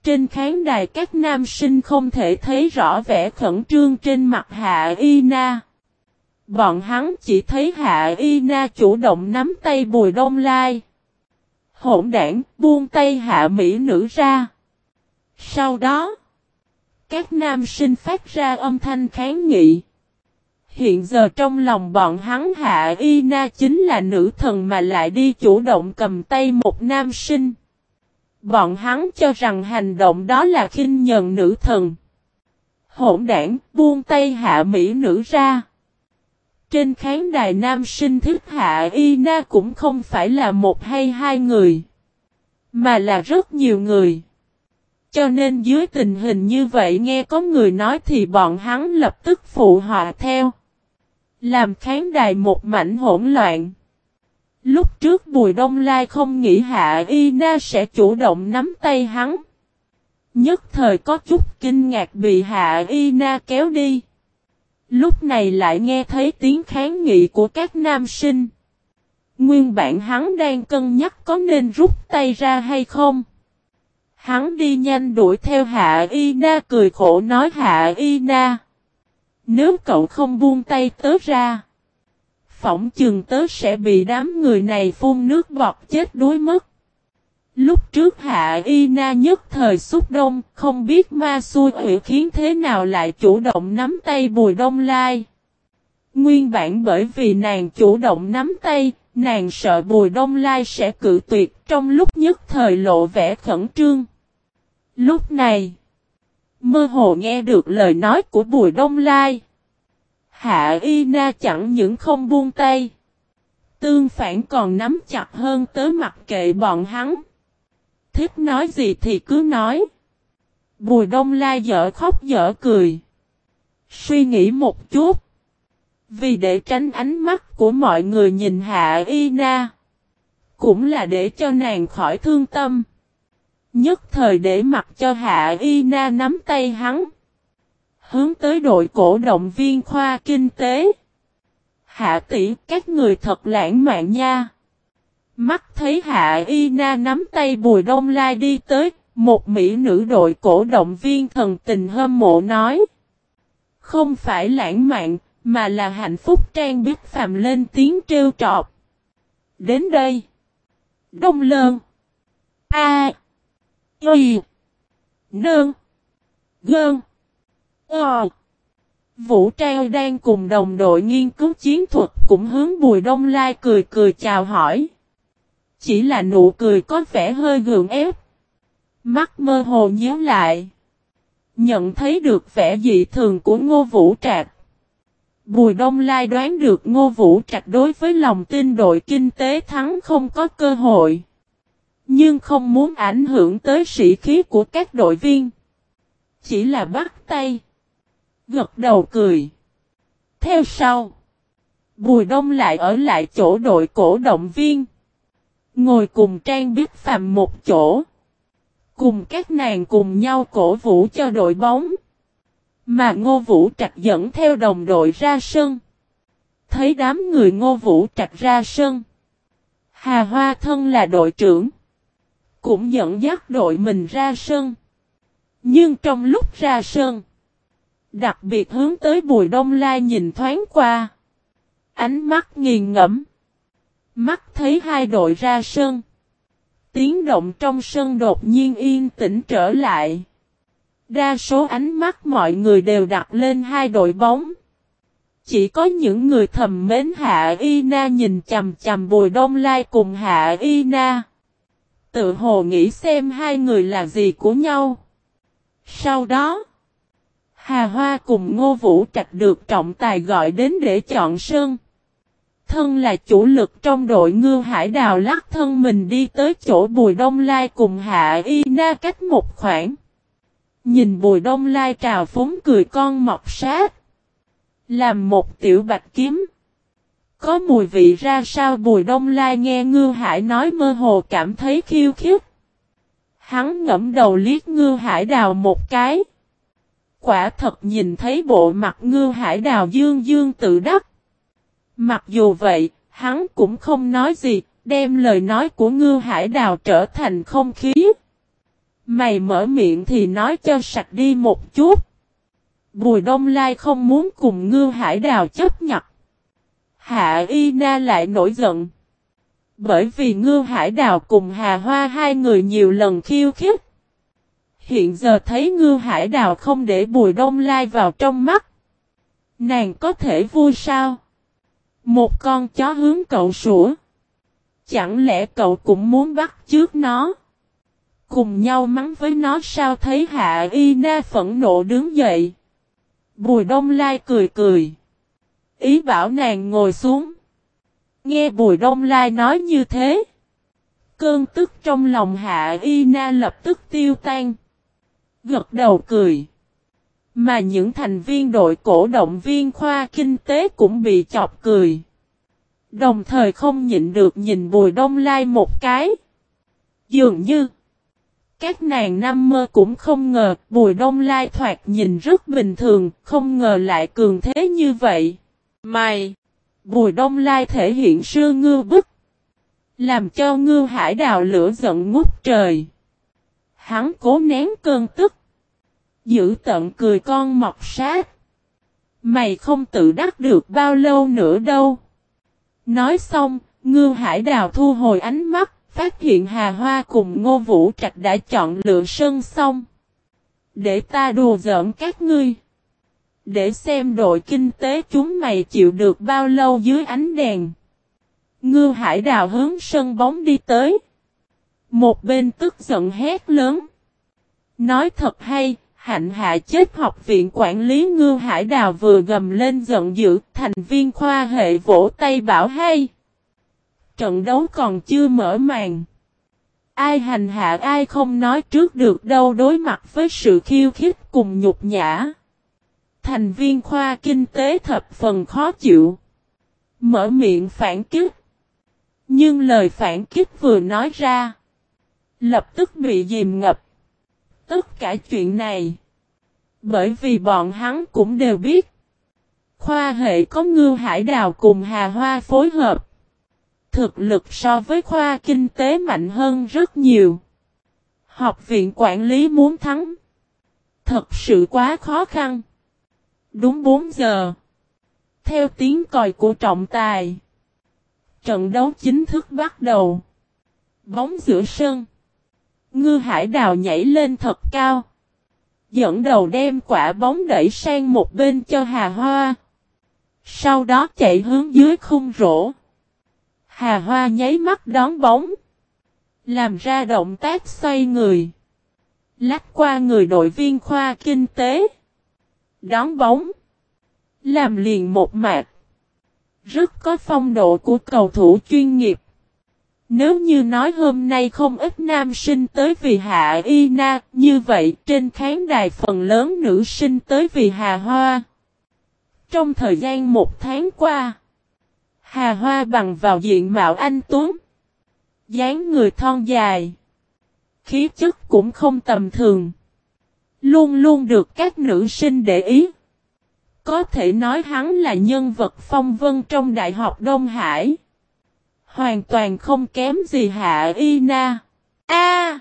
Trên khán đài các nam sinh không thể thấy rõ vẻ khẩn trương trên mặt Hạ Y Na. Bọn hắn chỉ thấy Hạ Y Na chủ động nắm tay Bùi Đông Lai. Hỗn đảng buông tay Hạ Mỹ nữ ra. Sau đó, các nam sinh phát ra âm thanh kháng nghị. Hiện giờ trong lòng bọn hắn Hạ Y Na chính là nữ thần mà lại đi chủ động cầm tay một nam sinh. Bọn hắn cho rằng hành động đó là khinh nhờn nữ thần. Hỗn đảng buông tay hạ mỹ nữ ra. Trên khán đài nam sinh thức hạ y na cũng không phải là một hay hai người. Mà là rất nhiều người. Cho nên dưới tình hình như vậy nghe có người nói thì bọn hắn lập tức phụ họa theo. Làm khán đài một mảnh hỗn loạn. Lúc trước Bùi Đông Lai không nghĩ Hạ Y Na sẽ chủ động nắm tay hắn. Nhất thời có chút kinh ngạc bị Hạ Y Na kéo đi. Lúc này lại nghe thấy tiếng kháng nghị của các nam sinh. Nguyên bản hắn đang cân nhắc có nên rút tay ra hay không. Hắn đi nhanh đuổi theo Hạ Y Na cười khổ nói Hạ Y Na. Nếu cậu không buông tay tớ ra phỏng chừng tớ sẽ bị đám người này phun nước bọt chết đuối mất. Lúc trước Hạ Y Na nhất thời xúc đông, không biết ma xui ủy khiến thế nào lại chủ động nắm tay Bùi Đông Lai. Nguyên bản bởi vì nàng chủ động nắm tay, nàng sợ Bùi Đông Lai sẽ cự tuyệt trong lúc nhất thời lộ vẻ khẩn trương. Lúc này, mơ hồ nghe được lời nói của Bùi Đông Lai. Hạ Y Na chẳng những không buông tay. Tương phản còn nắm chặt hơn tới mặt kệ bọn hắn. Thích nói gì thì cứ nói. Bùi đông la dở khóc dở cười. Suy nghĩ một chút. Vì để tránh ánh mắt của mọi người nhìn Hạ Y Na. Cũng là để cho nàng khỏi thương tâm. Nhất thời để mặc cho Hạ Y Na nắm tay hắn hướng tới đội cổ động viên khoa kinh tế. Hạ tỷ các người thật lãng mạn nha. Mắt thấy Hạ Y Na nắm tay Bùi Đông Lai đi tới, một mỹ nữ đội cổ động viên thần tình hâm mộ nói. Không phải lãng mạn, mà là hạnh phúc trang biết phàm lên tiếng trêu trọt. Đến đây. Đông Lơn. A. Y. Nương. Gơn. Ờ. Vũ Trai đang cùng đồng đội nghiên cứu chiến thuật cũng hướng Bùi Đông Lai cười cười chào hỏi. Chỉ là nụ cười có vẻ hơi gượng ép. Mắt mơ hồ nhớ lại. Nhận thấy được vẻ dị thường của Ngô Vũ Trạc. Bùi Đông Lai đoán được Ngô Vũ Trạch đối với lòng tin đội kinh tế thắng không có cơ hội. Nhưng không muốn ảnh hưởng tới sĩ khí của các đội viên. Chỉ là bắt tay. Gật đầu cười. Theo sau, Bùi Đông lại ở lại chỗ đội cổ động viên. Ngồi cùng Trang Biết Phạm một chỗ. Cùng các nàng cùng nhau cổ vũ cho đội bóng. Mà Ngô Vũ Trạch dẫn theo đồng đội ra sân. Thấy đám người Ngô Vũ Trạch ra sân. Hà Hoa Thân là đội trưởng. Cũng dẫn dắt đội mình ra sân. Nhưng trong lúc ra sân. Đặc biệt hướng tới Bùi Đông Lai nhìn thoáng qua. Ánh mắt nghiền ngẫm. Mắt thấy hai đội ra sân. Tiếng động trong sân đột nhiên yên tĩnh trở lại. Đa số ánh mắt mọi người đều đặt lên hai đội bóng. Chỉ có những người thầm mến Hạ Y Na nhìn chầm chầm Bùi Đông Lai cùng Hạ Y Na. Tự hồ nghĩ xem hai người là gì của nhau. Sau đó, Hà Hoa cùng Ngô Vũ Trạch được trọng tài gọi đến để chọn sơn. Thân là chủ lực trong đội ngư hải đào lắc, thân mình đi tới chỗ Bùi Đông Lai cùng Hạ Y Na cách một khoảng. Nhìn Bùi Đông Lai trào phúng cười con mọc sát. Làm một tiểu bạch kiếm. Có mùi vị ra sao Bùi Đông Lai nghe Ngư Hải nói mơ hồ cảm thấy khiêu khích. Hắn ngẫm đầu liếc Ngư Hải đào một cái. Quả thật nhìn thấy bộ mặt Ngư Hải đào dương dương tự đắc. Mặc dù vậy, hắn cũng không nói gì, đem lời nói của Ngư Hải đào trở thành không khí. Mày mở miệng thì nói cho sạch đi một chút. Bùi Đông Lai không muốn cùng Ngư Hải Đào chấp nhận. Hạ Y Na lại nổi giận. Bởi vì Ngư Hải Đào cùng Hà Hoa hai người nhiều lần khiêu khích. Hiện giờ thấy Ngư Hải Đào không để Bùi Đông Lai vào trong mắt. Nàng có thể vui sao? Một con chó hướng cậu sủa. Chẳng lẽ cậu cũng muốn bắt trước nó? Cùng nhau mắng với nó sao thấy Hạ Y Na phẫn nộ đứng dậy. Bùi Đông Lai cười cười. Ý bảo nàng ngồi xuống. Nghe Bùi Đông Lai nói như thế. Cơn tức trong lòng Hạ Y Na lập tức tiêu tan. Gật đầu cười. Mà những thành viên đội cổ động viên khoa kinh tế cũng bị chọc cười. Đồng thời không nhịn được nhìn Bùi Đông Lai một cái. Dường như. Các nàng năm mơ cũng không ngờ Bùi Đông Lai thoạt nhìn rất bình thường, không ngờ lại cường thế như vậy. Mày! Bùi Đông Lai thể hiện sư ngư bức. Làm cho ngư hải đào lửa giận ngút trời. Hắn cố nén cơn tức. Giữ tận cười con mọc sát. Mày không tự đắc được bao lâu nữa đâu. Nói xong, ngư hải đào thu hồi ánh mắt, phát hiện Hà Hoa cùng Ngô Vũ Trạch đã chọn lựa sân xong. Để ta đùa giỡn các ngươi. Để xem đội kinh tế chúng mày chịu được bao lâu dưới ánh đèn. Ngư hải đào hướng sân bóng đi tới. Một bên tức giận hét lớn. Nói thật hay, hạnh hạ chết học viện quản lý ngư hải đào vừa gầm lên giận dữ, thành viên khoa hệ vỗ tay bảo hay. Trận đấu còn chưa mở màn. Ai hành hạ ai không nói trước được đâu đối mặt với sự khiêu khích cùng nhục nhã. Thành viên khoa kinh tế thập phần khó chịu. Mở miệng phản kích. Nhưng lời phản kích vừa nói ra. Lập tức bị dìm ngập. Tất cả chuyện này. Bởi vì bọn hắn cũng đều biết. Khoa hệ có ngư hải đào cùng hà hoa phối hợp. Thực lực so với khoa kinh tế mạnh hơn rất nhiều. Học viện quản lý muốn thắng. Thật sự quá khó khăn. Đúng 4 giờ. Theo tiếng còi của trọng tài. Trận đấu chính thức bắt đầu. Bóng giữa sân. Ngư hải đào nhảy lên thật cao. Dẫn đầu đem quả bóng đẩy sang một bên cho Hà Hoa. Sau đó chạy hướng dưới khung rổ. Hà Hoa nháy mắt đón bóng. Làm ra động tác xoay người. Lách qua người đội viên khoa kinh tế. Đón bóng. Làm liền một mạc. Rất có phong độ của cầu thủ chuyên nghiệp. Nếu như nói hôm nay không ít nam sinh tới vì Hạ Y Na, như vậy trên khán đài phần lớn nữ sinh tới vì Hà Hoa. Trong thời gian một tháng qua, Hà Hoa bằng vào diện mạo anh Tuấn, dáng người thon dài, khí chất cũng không tầm thường. Luôn luôn được các nữ sinh để ý. Có thể nói hắn là nhân vật phong vân trong Đại học Đông Hải. Hoàn toàn không kém gì Hạ Y Na. A,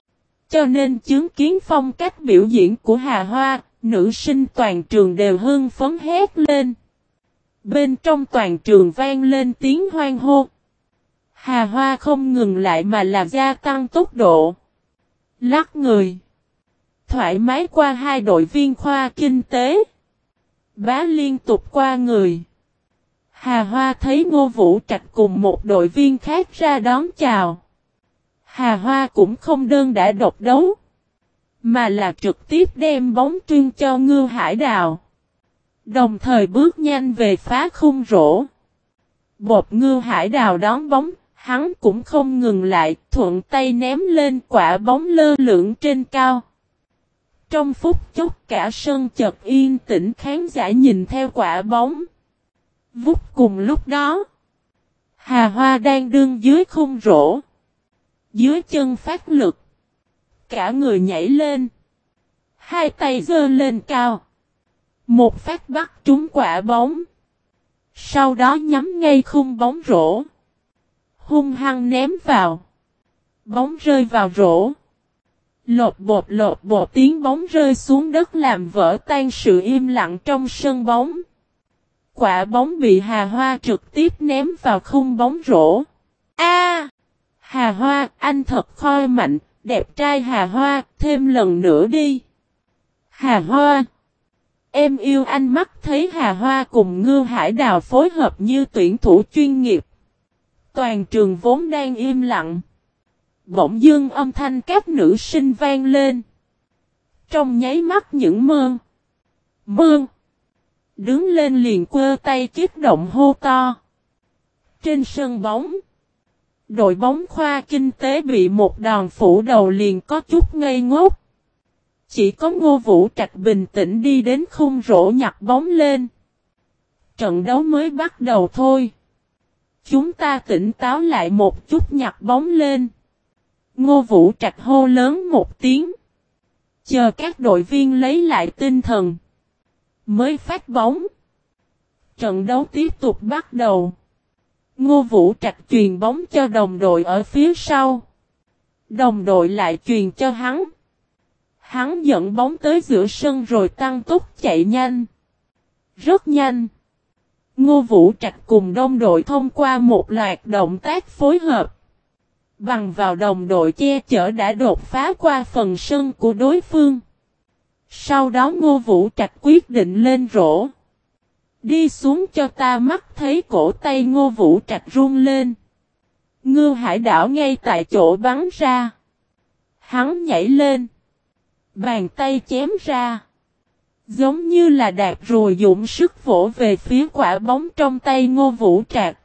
Cho nên chứng kiến phong cách biểu diễn của Hà Hoa, nữ sinh toàn trường đều hưng phấn hét lên. Bên trong toàn trường vang lên tiếng hoang hô. Hà Hoa không ngừng lại mà là gia tăng tốc độ. Lắc người. Thoải mái qua hai đội viên khoa kinh tế. Bá liên tục qua người. Hà Hoa thấy Ngô Vũ Trạch cùng một đội viên khác ra đón chào. Hà Hoa cũng không đơn đã độc đấu. Mà là trực tiếp đem bóng trưng cho Ngư Hải Đào. Đồng thời bước nhanh về phá khung rổ. Bột Ngư Hải Đào đón bóng, hắn cũng không ngừng lại, thuận tay ném lên quả bóng lơ lửng trên cao. Trong phút chốc cả sân chợt yên tĩnh khán giả nhìn theo quả bóng. Vút cùng lúc đó. Hà Hoa đang đương dưới khung rổ. Dưới chân phát lực. Cả người nhảy lên. Hai tay giơ lên cao. Một phát bắt trúng quả bóng. Sau đó nhắm ngay khung bóng rổ. Hung hăng ném vào. Bóng rơi vào rổ. Lột bột lột bột, tiếng bóng rơi xuống đất làm vỡ tan sự im lặng trong sân bóng. Quả bóng bị Hà Hoa trực tiếp ném vào khung bóng rổ. A, Hà Hoa, anh thật khôi mạnh, đẹp trai Hà Hoa, thêm lần nữa đi. Hà Hoa. Em yêu anh mắt thấy Hà Hoa cùng Ngư Hải Đào phối hợp như tuyển thủ chuyên nghiệp. Toàn trường vốn đang im lặng. Bỗng dưng âm thanh các nữ sinh vang lên. Trong nháy mắt những mơ. Mơ. Đứng lên liền quơ tay kích động hô to. Trên sân bóng. Đội bóng khoa kinh tế bị một đòn phủ đầu liền có chút ngây ngốc. Chỉ có ngô vũ trạch bình tĩnh đi đến khung rổ nhặt bóng lên. Trận đấu mới bắt đầu thôi. Chúng ta tỉnh táo lại một chút nhặt bóng lên. Ngô Vũ Trạch hô lớn một tiếng. Chờ các đội viên lấy lại tinh thần. Mới phát bóng. Trận đấu tiếp tục bắt đầu. Ngô Vũ Trạch truyền bóng cho đồng đội ở phía sau. Đồng đội lại truyền cho hắn. Hắn dẫn bóng tới giữa sân rồi tăng tốc chạy nhanh. Rất nhanh. Ngô Vũ Trạch cùng đồng đội thông qua một loạt động tác phối hợp. Bằng vào đồng đội che chở đã đột phá qua phần sân của đối phương. Sau đó Ngô Vũ Trạch quyết định lên rổ. Đi xuống cho ta mắt thấy cổ tay Ngô Vũ Trạch run lên. Ngư hải đảo ngay tại chỗ bắn ra. Hắn nhảy lên. Bàn tay chém ra. Giống như là đạp rồi dụng sức vỗ về phía quả bóng trong tay Ngô Vũ Trạch.